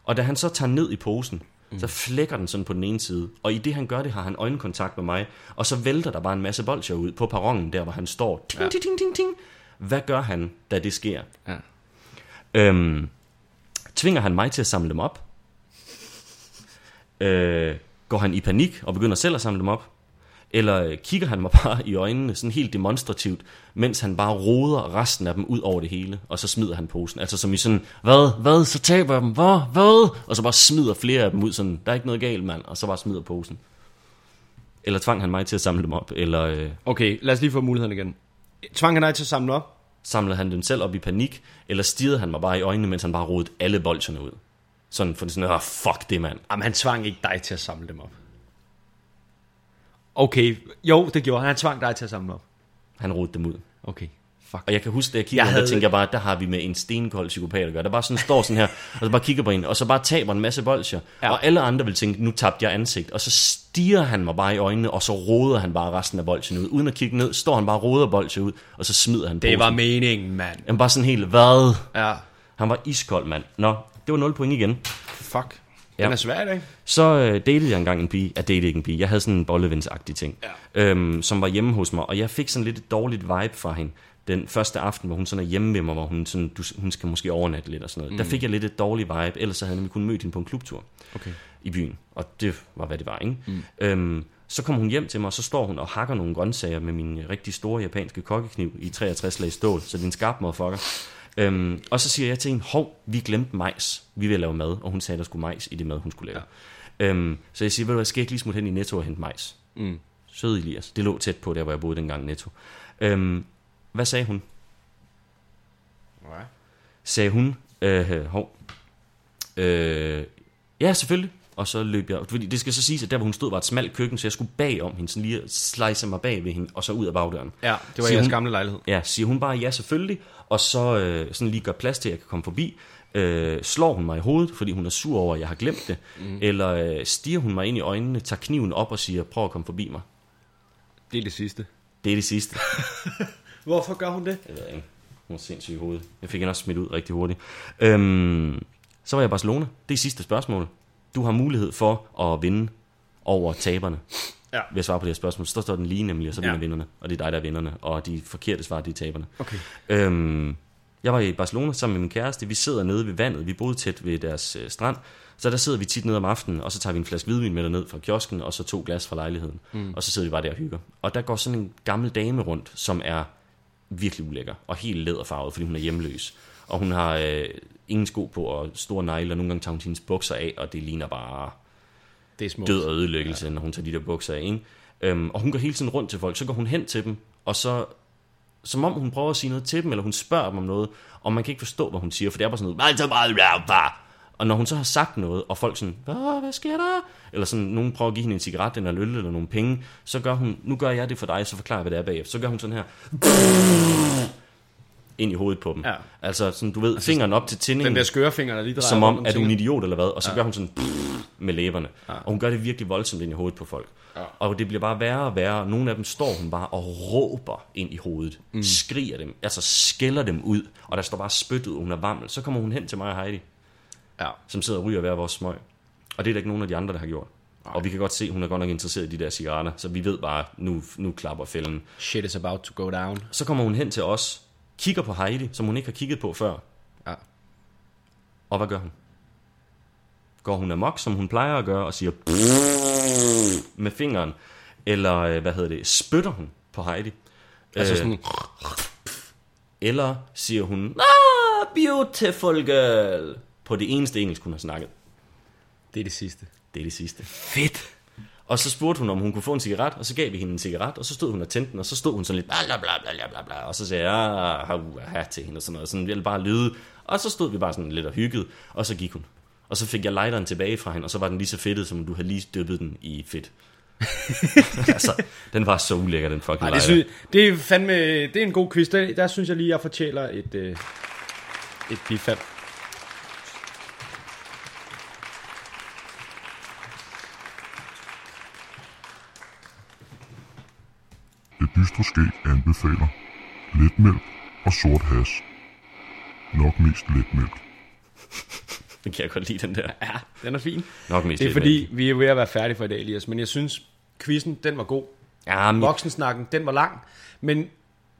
B: Og da han så tager ned i posen,
C: Mm.
B: så flækker den sådan på den ene side. Og i det han gør det, har han øjenkontakt med mig. Og så vælter der bare en masse bolcher ud på perronen, der hvor han står. Ting,
C: Ja.
B: ting, ting, ting, ting. Hvad gør han, da det sker?
C: Ja.
B: Øhm, tvinger han mig til at samle dem op? Øh, går han i panik og begynder selv at samle dem op? Eller øh, kigger han mig bare i øjnene, sådan helt demonstrativt, mens han bare roder resten af dem ud over det hele, og så smider han posen. Altså som i sådan, hvad, hvad, så taber jeg dem, hvad, hvad? Og så bare smider flere af dem ud, sådan, der er ikke noget galt, mand, og så bare smider posen. Eller tvang han mig til at samle dem op, eller øh,
C: Okay, lad os lige få muligheden igen. Tvang han dig til at samle op?
B: samlede han dem selv op i panik, eller stirrede han mig bare i øjnene, mens han bare rodede alle bolcherne ud. Sådan for sådan, ah, fuck det, mand.
C: Jamen, han tvang ikke dig til at samle dem op. Okay, jo, det gjorde han. Han tvang dig til at samle op.
B: Han rodede dem ud.
C: Okay, fuck.
B: Og jeg kan huske, da jeg kiggede,
C: Jeg havde-
B: der tænkte jeg bare, der har vi med en stenkold psykopat at gøre. Der bare sådan står sådan her, og så bare kigger på en, og så bare taber en masse bolcher.
C: Ja.
B: Og alle andre vil tænke, nu tabte jeg ansigt. Og så stiger han mig bare i øjnene, og så roder han bare resten af bolchen ud. Uden at kigge ned, står han bare og roder bolcher ud, og så smider han
C: Det
B: posen.
C: var meningen, mand.
B: Jamen bare sådan helt, hvad?
C: Ja,
B: Han var iskold, mand. Nå, det var 0 point igen.
C: fuck.
B: Ja.
C: Den er svær i dag.
B: Så øh, datede jeg engang en pige. Jeg datede ikke en pige. Jeg havde sådan en bollevendsagtig ting.
C: Ja.
B: Øhm, som var hjemme hos mig. Og jeg fik sådan lidt et dårligt vibe fra hende. Den første aften, hvor hun sådan er hjemme med mig, hvor hun, sådan, du, hun skal måske overnatte lidt og sådan noget. Mm. Der fik jeg lidt et dårligt vibe. Ellers så havde jeg nemlig kun mødt hende på en klubtur
C: Okay.
B: i byen. Og det var, hvad det var, ikke? Mm. Øhm, så kommer hun hjem til mig, og så står hun og hakker nogle grøntsager med min rigtig store japanske kokkekniv i 63 lag stål, så det er en skarp motherfucker. Øhm, og så siger jeg til hende, hov, vi glemte majs. Vi vil lave mad, og hun sagde, der skulle majs i det mad, hun skulle lave. Ja. Øhm, så jeg siger, ved du hvad, skal jeg ikke lige smutte hen i Netto og hente majs?
C: Mm.
B: Sød Elias. Det lå tæt på, der hvor jeg boede dengang Netto. Øhm, hvad sagde hun?
C: Okay.
B: Sagde hun, øh, hov, øh, ja, selvfølgelig. Og så løb jeg, fordi det skal så siges, at der hvor hun stod var et smalt køkken, så jeg skulle bag om hende, sådan lige slice mig bag ved hende, og så ud af bagdøren.
C: Ja, det var
B: Siger
C: jeres
B: hun-
C: gamle lejlighed.
B: Ja, siger hun bare ja selvfølgelig, og så øh, sådan lige gør plads til, at jeg kan komme forbi. Øh, slår hun mig i hovedet, fordi hun er sur over, at jeg har glemt det? Mm. Eller øh, stiger hun mig ind i øjnene, tager kniven op og siger, prøv at komme forbi mig.
C: Det er det sidste.
B: Det er det sidste.
C: Hvorfor gør hun det?
B: Jeg ved ikke. Hun er sindssyg i hovedet. Jeg fik hende også smidt ud rigtig hurtigt. Øhm, så var jeg i Barcelona. Det er sidste spørgsmål. Du har mulighed for at vinde over taberne.
C: Ja.
B: Ved at svare på det her spørgsmål. Så står den lige nemlig, og så vinder
C: Ja.
B: vinderne. Og det er dig, der er vinderne. Og de forkerte svar, det er taberne.
C: Okay.
B: Øhm, Jeg var i Barcelona sammen med min kæreste. Vi sidder nede ved vandet. Vi boede tæt ved deres øh, strand. Så der sidder vi tit nede om aftenen, og så tager vi en flaske hvidvin med ned fra kiosken, og så to glas fra lejligheden. Mm. Og så sidder vi bare der og hygger. Og der går sådan en gammel dame rundt, som er virkelig ulækker, og helt læderfarvet, fordi hun er hjemløs. Og hun har øh, ingen sko på, og store negle, og nogle gange tager hun sine bukser af, og det ligner bare
C: Det er smukt.
B: død og ødelæggelse, ja. når hun tager de der bukser af. Ikke? Øhm, og hun går hele tiden rundt til folk, så går hun hen til dem, og så, som om hun prøver at sige noget til dem, eller hun spørger dem om noget, og man kan ikke forstå, hvad hun siger, for det er bare sådan noget, og når hun så har sagt noget, og folk sådan, hvad, sker der? Eller sådan, nogen prøver at give hende en cigaret eller øl eller nogle penge, så gør hun, nu gør jeg det for dig, så forklarer jeg, hvad det er bagefter. Så gør hun sådan her, ind i hovedet på dem.
C: Ja.
B: Altså, sådan, du ved, altså, fingeren op til tændingen
C: Den der skørefinger, der lige drejer
B: som om, at du er en idiot eller hvad, og så ja. gør hun sådan med læberne. Ja. Og hun gør det virkelig voldsomt ind i hovedet på folk. Ja. Og det bliver bare værre og værre. Nogle af dem står hun bare og råber ind i hovedet. Mm. Skriger dem, altså skælder dem ud. Og der står bare spyt ud, er vammel. Så kommer hun hen til mig og Heidi,
C: Ja.
B: som sidder og ryger hver vores smøg. Og det er der ikke nogen af de andre, der har gjort. Og vi kan godt se, at hun er godt nok interesseret i de der cigaretter, så vi ved bare, nu, nu klapper fælden.
C: Shit is about to go down.
B: Så kommer hun hen til os, kigger på Heidi, som hun ikke har kigget på før,
C: Ja.
B: Og hvad gør hun? Går hun amok, som hun plejer at gøre, og siger med fingeren? Eller, øh, hvad hedder det, spytter hun på Heidi?
C: Altså
B: Øh,
C: sådan,
B: Eller siger hun, ah, beautiful girl, på det eneste engelsk, hun har snakket.
C: det er det sidste.
B: Det er det sidste. Fedt! Og så spurgte hun, om hun kunne få en cigaret, og så gav vi hende en cigaret, og så stod hun og tændte den, og så stod hun sådan lidt, bla bla bla bla bla bla, og så sagde jeg, ah, ha, ha, til hende og sådan noget, sådan ville bare lyde, og så stod vi bare sådan lidt og hyggede, og så gik hun. Og så fik jeg lighteren tilbage fra hende, og så var den lige så fedtet, som du havde lige dyppet den i fedt. altså, den var så ulækker, den fucking
C: Ej, det, synes, det er fandme, det er en god quiz. Der, der synes jeg lige, jeg fortæller et, øh, et bifald.
D: Det dystre skæg anbefaler letmælk og sort has. Nok mest letmælk.
B: Den kan jeg godt lide, den der.
C: Ja, den er fin.
B: Nok mest
C: Det er fordi, vi er ved at være færdige for i dag, Elias. Men jeg synes, quizzen, den var god.
B: Ja, men,
C: Voksensnakken, den var lang. Men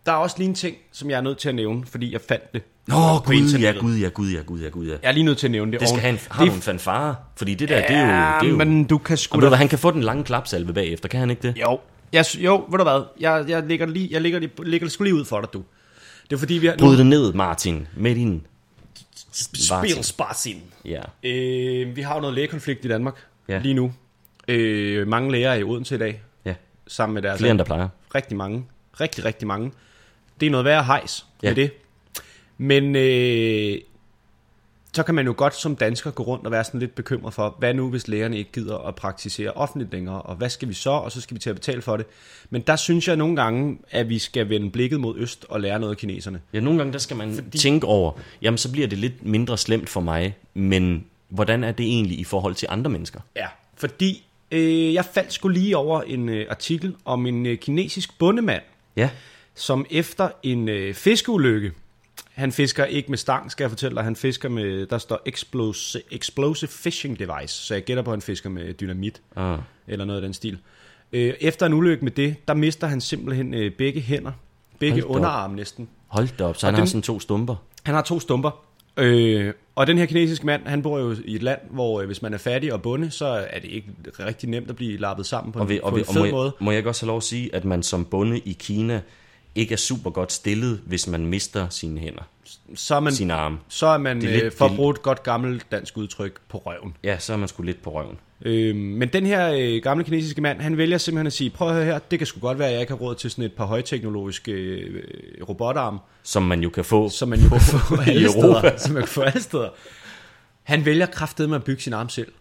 C: der er også lige en ting, som jeg er nødt til at nævne, fordi jeg fandt det.
B: Nå, gud, ja, gud, ja, gud, ja, gud, ja, gud, ja.
C: Jeg er lige nødt til at nævne det.
B: Det skal have en, har
C: det,
B: en fanfare? Fordi det der, det er jo...
C: Ja,
B: Det er jo
C: men du kan sgu da...
B: hvad, han kan få den lange klapsalve bagefter, kan han ikke det?
C: Jo, jeg, jo, ved du hvad? Jeg, jeg lægger, lige, jeg lægger det sgu lige ud for dig, du. Det er fordi, vi har...
B: Bryd det ned, Martin, med din...
C: Spil sparsin.
B: Ja.
C: Øh, vi har jo noget lægekonflikt i Danmark
B: Ja.
C: lige nu. Øh, mange læger er i Odense i dag,
B: Ja,
C: sammen med deres...
B: flere end der plejer.
C: Rigtig mange. Rigtig, rigtig mange. Det er noget værre hejs
B: ja.
C: med det. Men øh, så kan man jo godt som dansker gå rundt og være sådan lidt bekymret for, hvad nu hvis lægerne ikke gider at praktisere offentligt længere, og hvad skal vi så, og så skal vi til at betale for det. Men der synes jeg nogle gange, at vi skal vende blikket mod øst og lære noget af kineserne.
B: Ja, nogle gange der skal man Fordi... tænke over, jamen så bliver det lidt mindre slemt for mig, men hvordan er det egentlig i forhold til andre mennesker?
C: Ja, fordi øh, jeg faldt sgu lige over en øh, artikel om en øh, kinesisk bondemand,
B: Ja,
C: som efter en øh, fiskeulykke, han fisker ikke med stang, skal jeg fortælle dig, han fisker med, der står explosive, explosive fishing device, så jeg gætter på, at han fisker med dynamit,
B: ah.
C: eller noget af den stil. Øh, efter en ulykke med det, der mister han simpelthen øh, begge hænder, begge
B: Hold op.
C: underarme næsten.
B: hold da op, så han
C: den-
B: har sådan to stumper.
C: Han har to stumper. Øh, og den her kinesiske mand, han bor jo i et land, hvor øh, hvis man er fattig og bonde, så er det ikke rigtig nemt at blive lappet sammen på,
B: Og,
C: en,
B: og,
C: på
B: vi,
C: en
B: og
C: fed
B: må,
C: måde.
B: jeg, må jeg også have lov at sige, at man som bonde i Kina ikke er super godt stillet, hvis man mister sine hænder,
C: Så er man,
B: sine arme.
C: så er man
B: Det er lidt-
C: øh, for at bruge et godt gammelt dansk udtryk på røven.
B: Ja, så er man sgu lidt på røven.
C: Øh, men den her øh, gamle kinesiske mand, han vælger simpelthen at sige, prøv at høre her, det kan sgu godt være, at jeg ikke har råd til sådan et par højteknologiske øh, robotarme,
B: Som man jo kan få.
C: som man jo kan få
B: I Europa.
C: steder. Som man kan få alle steder. Han vælger kraftedet med at bygge sin arm selv.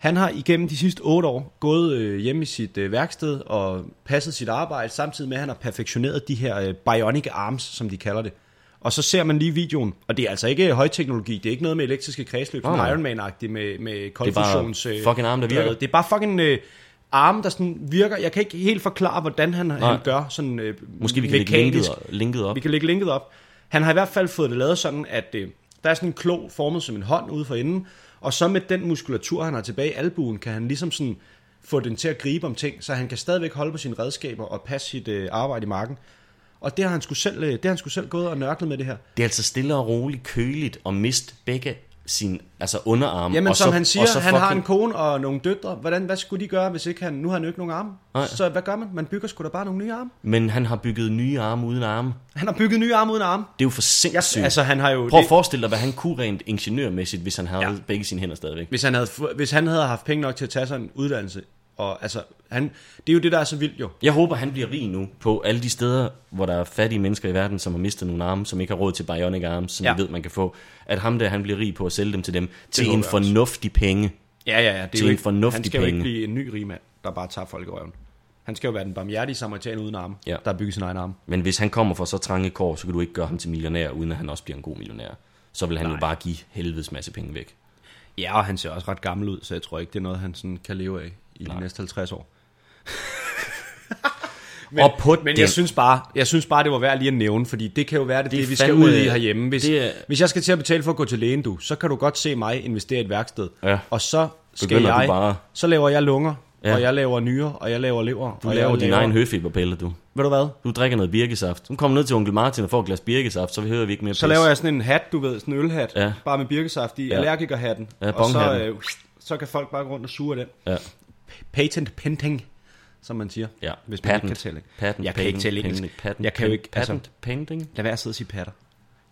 C: Han har igennem de sidste otte år gået øh, hjemme i sit øh, værksted og passet sit arbejde, samtidig med at han har perfektioneret de her øh, bionic arms, som de kalder det. Og så ser man lige videoen, og det er altså ikke højteknologi, det er ikke noget med elektriske kredsløb,
B: Nej,
C: oh,
B: nej.
C: Iron Man-agtigt med, med
B: bare
C: koldfusions... øh,
B: fucking arm, der virker.
C: Det er bare fucking øh, arme, der sådan virker. Jeg kan ikke helt forklare, hvordan han, han gør sådan øh,
B: Måske vi kan lægge
C: mekanisk.
B: linket, linket op.
C: Vi kan lægge linket op. Han har i hvert fald fået det lavet sådan, at øh, der er sådan en klo formet som en hånd ude for enden, og så med den muskulatur, han har tilbage i albuen, kan han ligesom sådan få den til at gribe om ting, så han kan stadigvæk holde på sine redskaber og passe sit øh, arbejde i marken. Og det har han sgu selv, øh, det har han sgu selv gået og nørklet med det her.
B: Det er altså stille og roligt køligt at miste begge sin altså underarm.
C: Jamen
B: og
C: som
B: så,
C: han siger,
B: og så
C: han har en kone og nogle døtre. Hvordan, hvad skulle de gøre, hvis ikke han... Nu har han jo ikke nogen arme.
B: Nej.
C: Så hvad gør man? Man bygger sgu da bare nogle nye arme.
B: Men han har bygget nye arme uden arme.
C: Han har bygget nye arme uden arme.
B: Det er jo for sindssygt.
C: Jeg, altså, han har jo...
B: Prøv at
C: det-
B: forestille dig, hvad han kunne rent ingeniørmæssigt, hvis han havde
C: Ja.
B: begge sine hænder stadigvæk.
C: hvis han, havde, hvis han havde haft penge nok til at tage sig en uddannelse, og altså, han, det er jo det, der er så vildt jo.
B: Jeg håber, han bliver rig nu på alle de steder, hvor der er fattige mennesker i verden, som har mistet nogle arme, som ikke har råd til bionic arms, som
C: Ja.
B: de ved, man kan få. At ham der, han bliver rig på at sælge dem til dem til en fornuftig penge.
C: Ja, ja, ja. Det
B: Til
C: er
B: en
C: ikke,
B: fornuftig
C: han skal jo ikke
B: penge.
C: blive en ny rig mand, der bare tager folk i røven. Han skal jo være den barmhjertige samaritan uden arme,
B: Ja.
C: der har bygget sin egen arme.
B: Men hvis han kommer fra så trange kår, så kan du ikke gøre ham til millionær, uden at han også bliver en god millionær. Så vil han
C: Nej.
B: jo bare give helvedes masse penge væk.
C: Ja, og han ser også ret gammel ud, så jeg tror ikke, det er noget, han sådan kan leve af i
B: Nej.
C: de næste 50 år. men,
B: Og på
C: men
B: den-
C: jeg synes, bare, jeg synes bare, det var værd lige at nævne, fordi det kan jo være det, det,
B: Det
C: vi skal ud i herhjemme. Hvis,
B: det er-
C: hvis jeg skal til at betale for at gå til lægen, du, så kan du godt se mig investere i et værksted.
B: Ja.
C: Og så skal jeg,
B: bare-
C: så laver jeg lunger,
B: Ja.
C: og jeg laver nyrer, og jeg laver lever.
B: Du
C: og
B: laver
C: jeg
B: din egen høfeberpille, du.
C: Ved du hvad?
B: Du drikker noget birkesaft. Du kommer ned til onkel Martin og får et glas birkesaft, så vi hører vi ikke mere
C: Så
B: pis.
C: laver jeg sådan en hat, du ved, sådan en ølhat,
B: Ja.
C: bare med birkesaft i,
B: Ja.
C: allergikerhatten.
B: Ja,
C: og så, øh, så kan folk bare gå rundt og suge den.
B: Ja,
C: Patent pending, som man siger.
B: ja.
C: Hvis man
B: patent.
C: ikke kan tale.
B: Patent.
C: Jeg kan ikke tale engelsk.
B: Patent. Patent.
C: Jeg kan jo ikke, altså-
B: Patent. Painting.
C: Lad være at sidde og sige patter.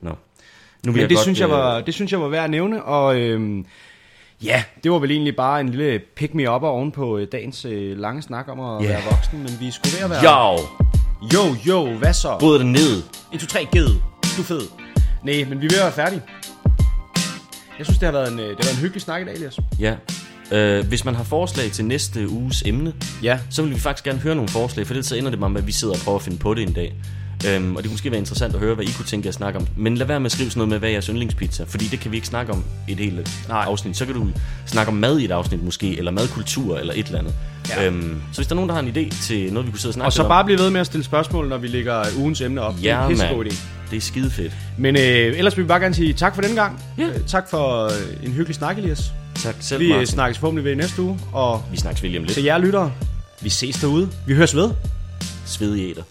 B: Nå. Nu vil
C: Men det,
B: godt,
C: synes jeg
B: øh,
C: var, det synes jeg var værd at nævne, og øhm, ja, det var vel egentlig bare en lille pick me up oven på øh, dagens øh, lange snak om at
B: Ja.
C: være voksen, men vi skulle ved at være...
B: Jo!
C: Jo, jo, hvad så?
B: Bryd det ned.
C: 1, 2, 3, ged. Du fed. Nej, men vi er ved at være færdige. Jeg synes, det har været en, øh, det har været en hyggelig snak i dag, Elias.
B: Ja. Øh, hvis man har forslag til næste uges emne,
C: Ja.
B: så vil vi faktisk gerne høre nogle forslag, for ellers så ender det bare med, at vi sidder og prøver at finde på det en dag. Øhm, og det kunne måske være interessant at høre, hvad I kunne tænke jer at snakke om. Men lad være med at skrive sådan noget med, hvad er jeres yndlingspizza, fordi det kan vi ikke snakke om i et helt
C: Nej.
B: afsnit. Så kan du snakke om mad i et afsnit måske, eller madkultur, eller et eller andet.
C: Ja.
B: Ja. Øhm, så hvis der er nogen, der har en idé til noget, vi kunne sidde og snakke
C: Og så bare blive ved med at stille spørgsmål, når vi lægger ugens emne op.
B: om.
C: det er
B: Ja,
C: en idé.
B: Det er skide fedt.
C: Men øh, ellers vil vi bare gerne sige tak for den gang.
B: Ja.
C: Øh, tak for øh, en hyggelig snak, Elias.
B: Tak selv,
C: Vi øh,
B: Martin.
C: snakkes forhåbentlig ved i næste uge. Og
B: Vi snakkes William lidt.
C: til jer lyttere, vi ses derude. Vi høres ved.
B: Svedig æder.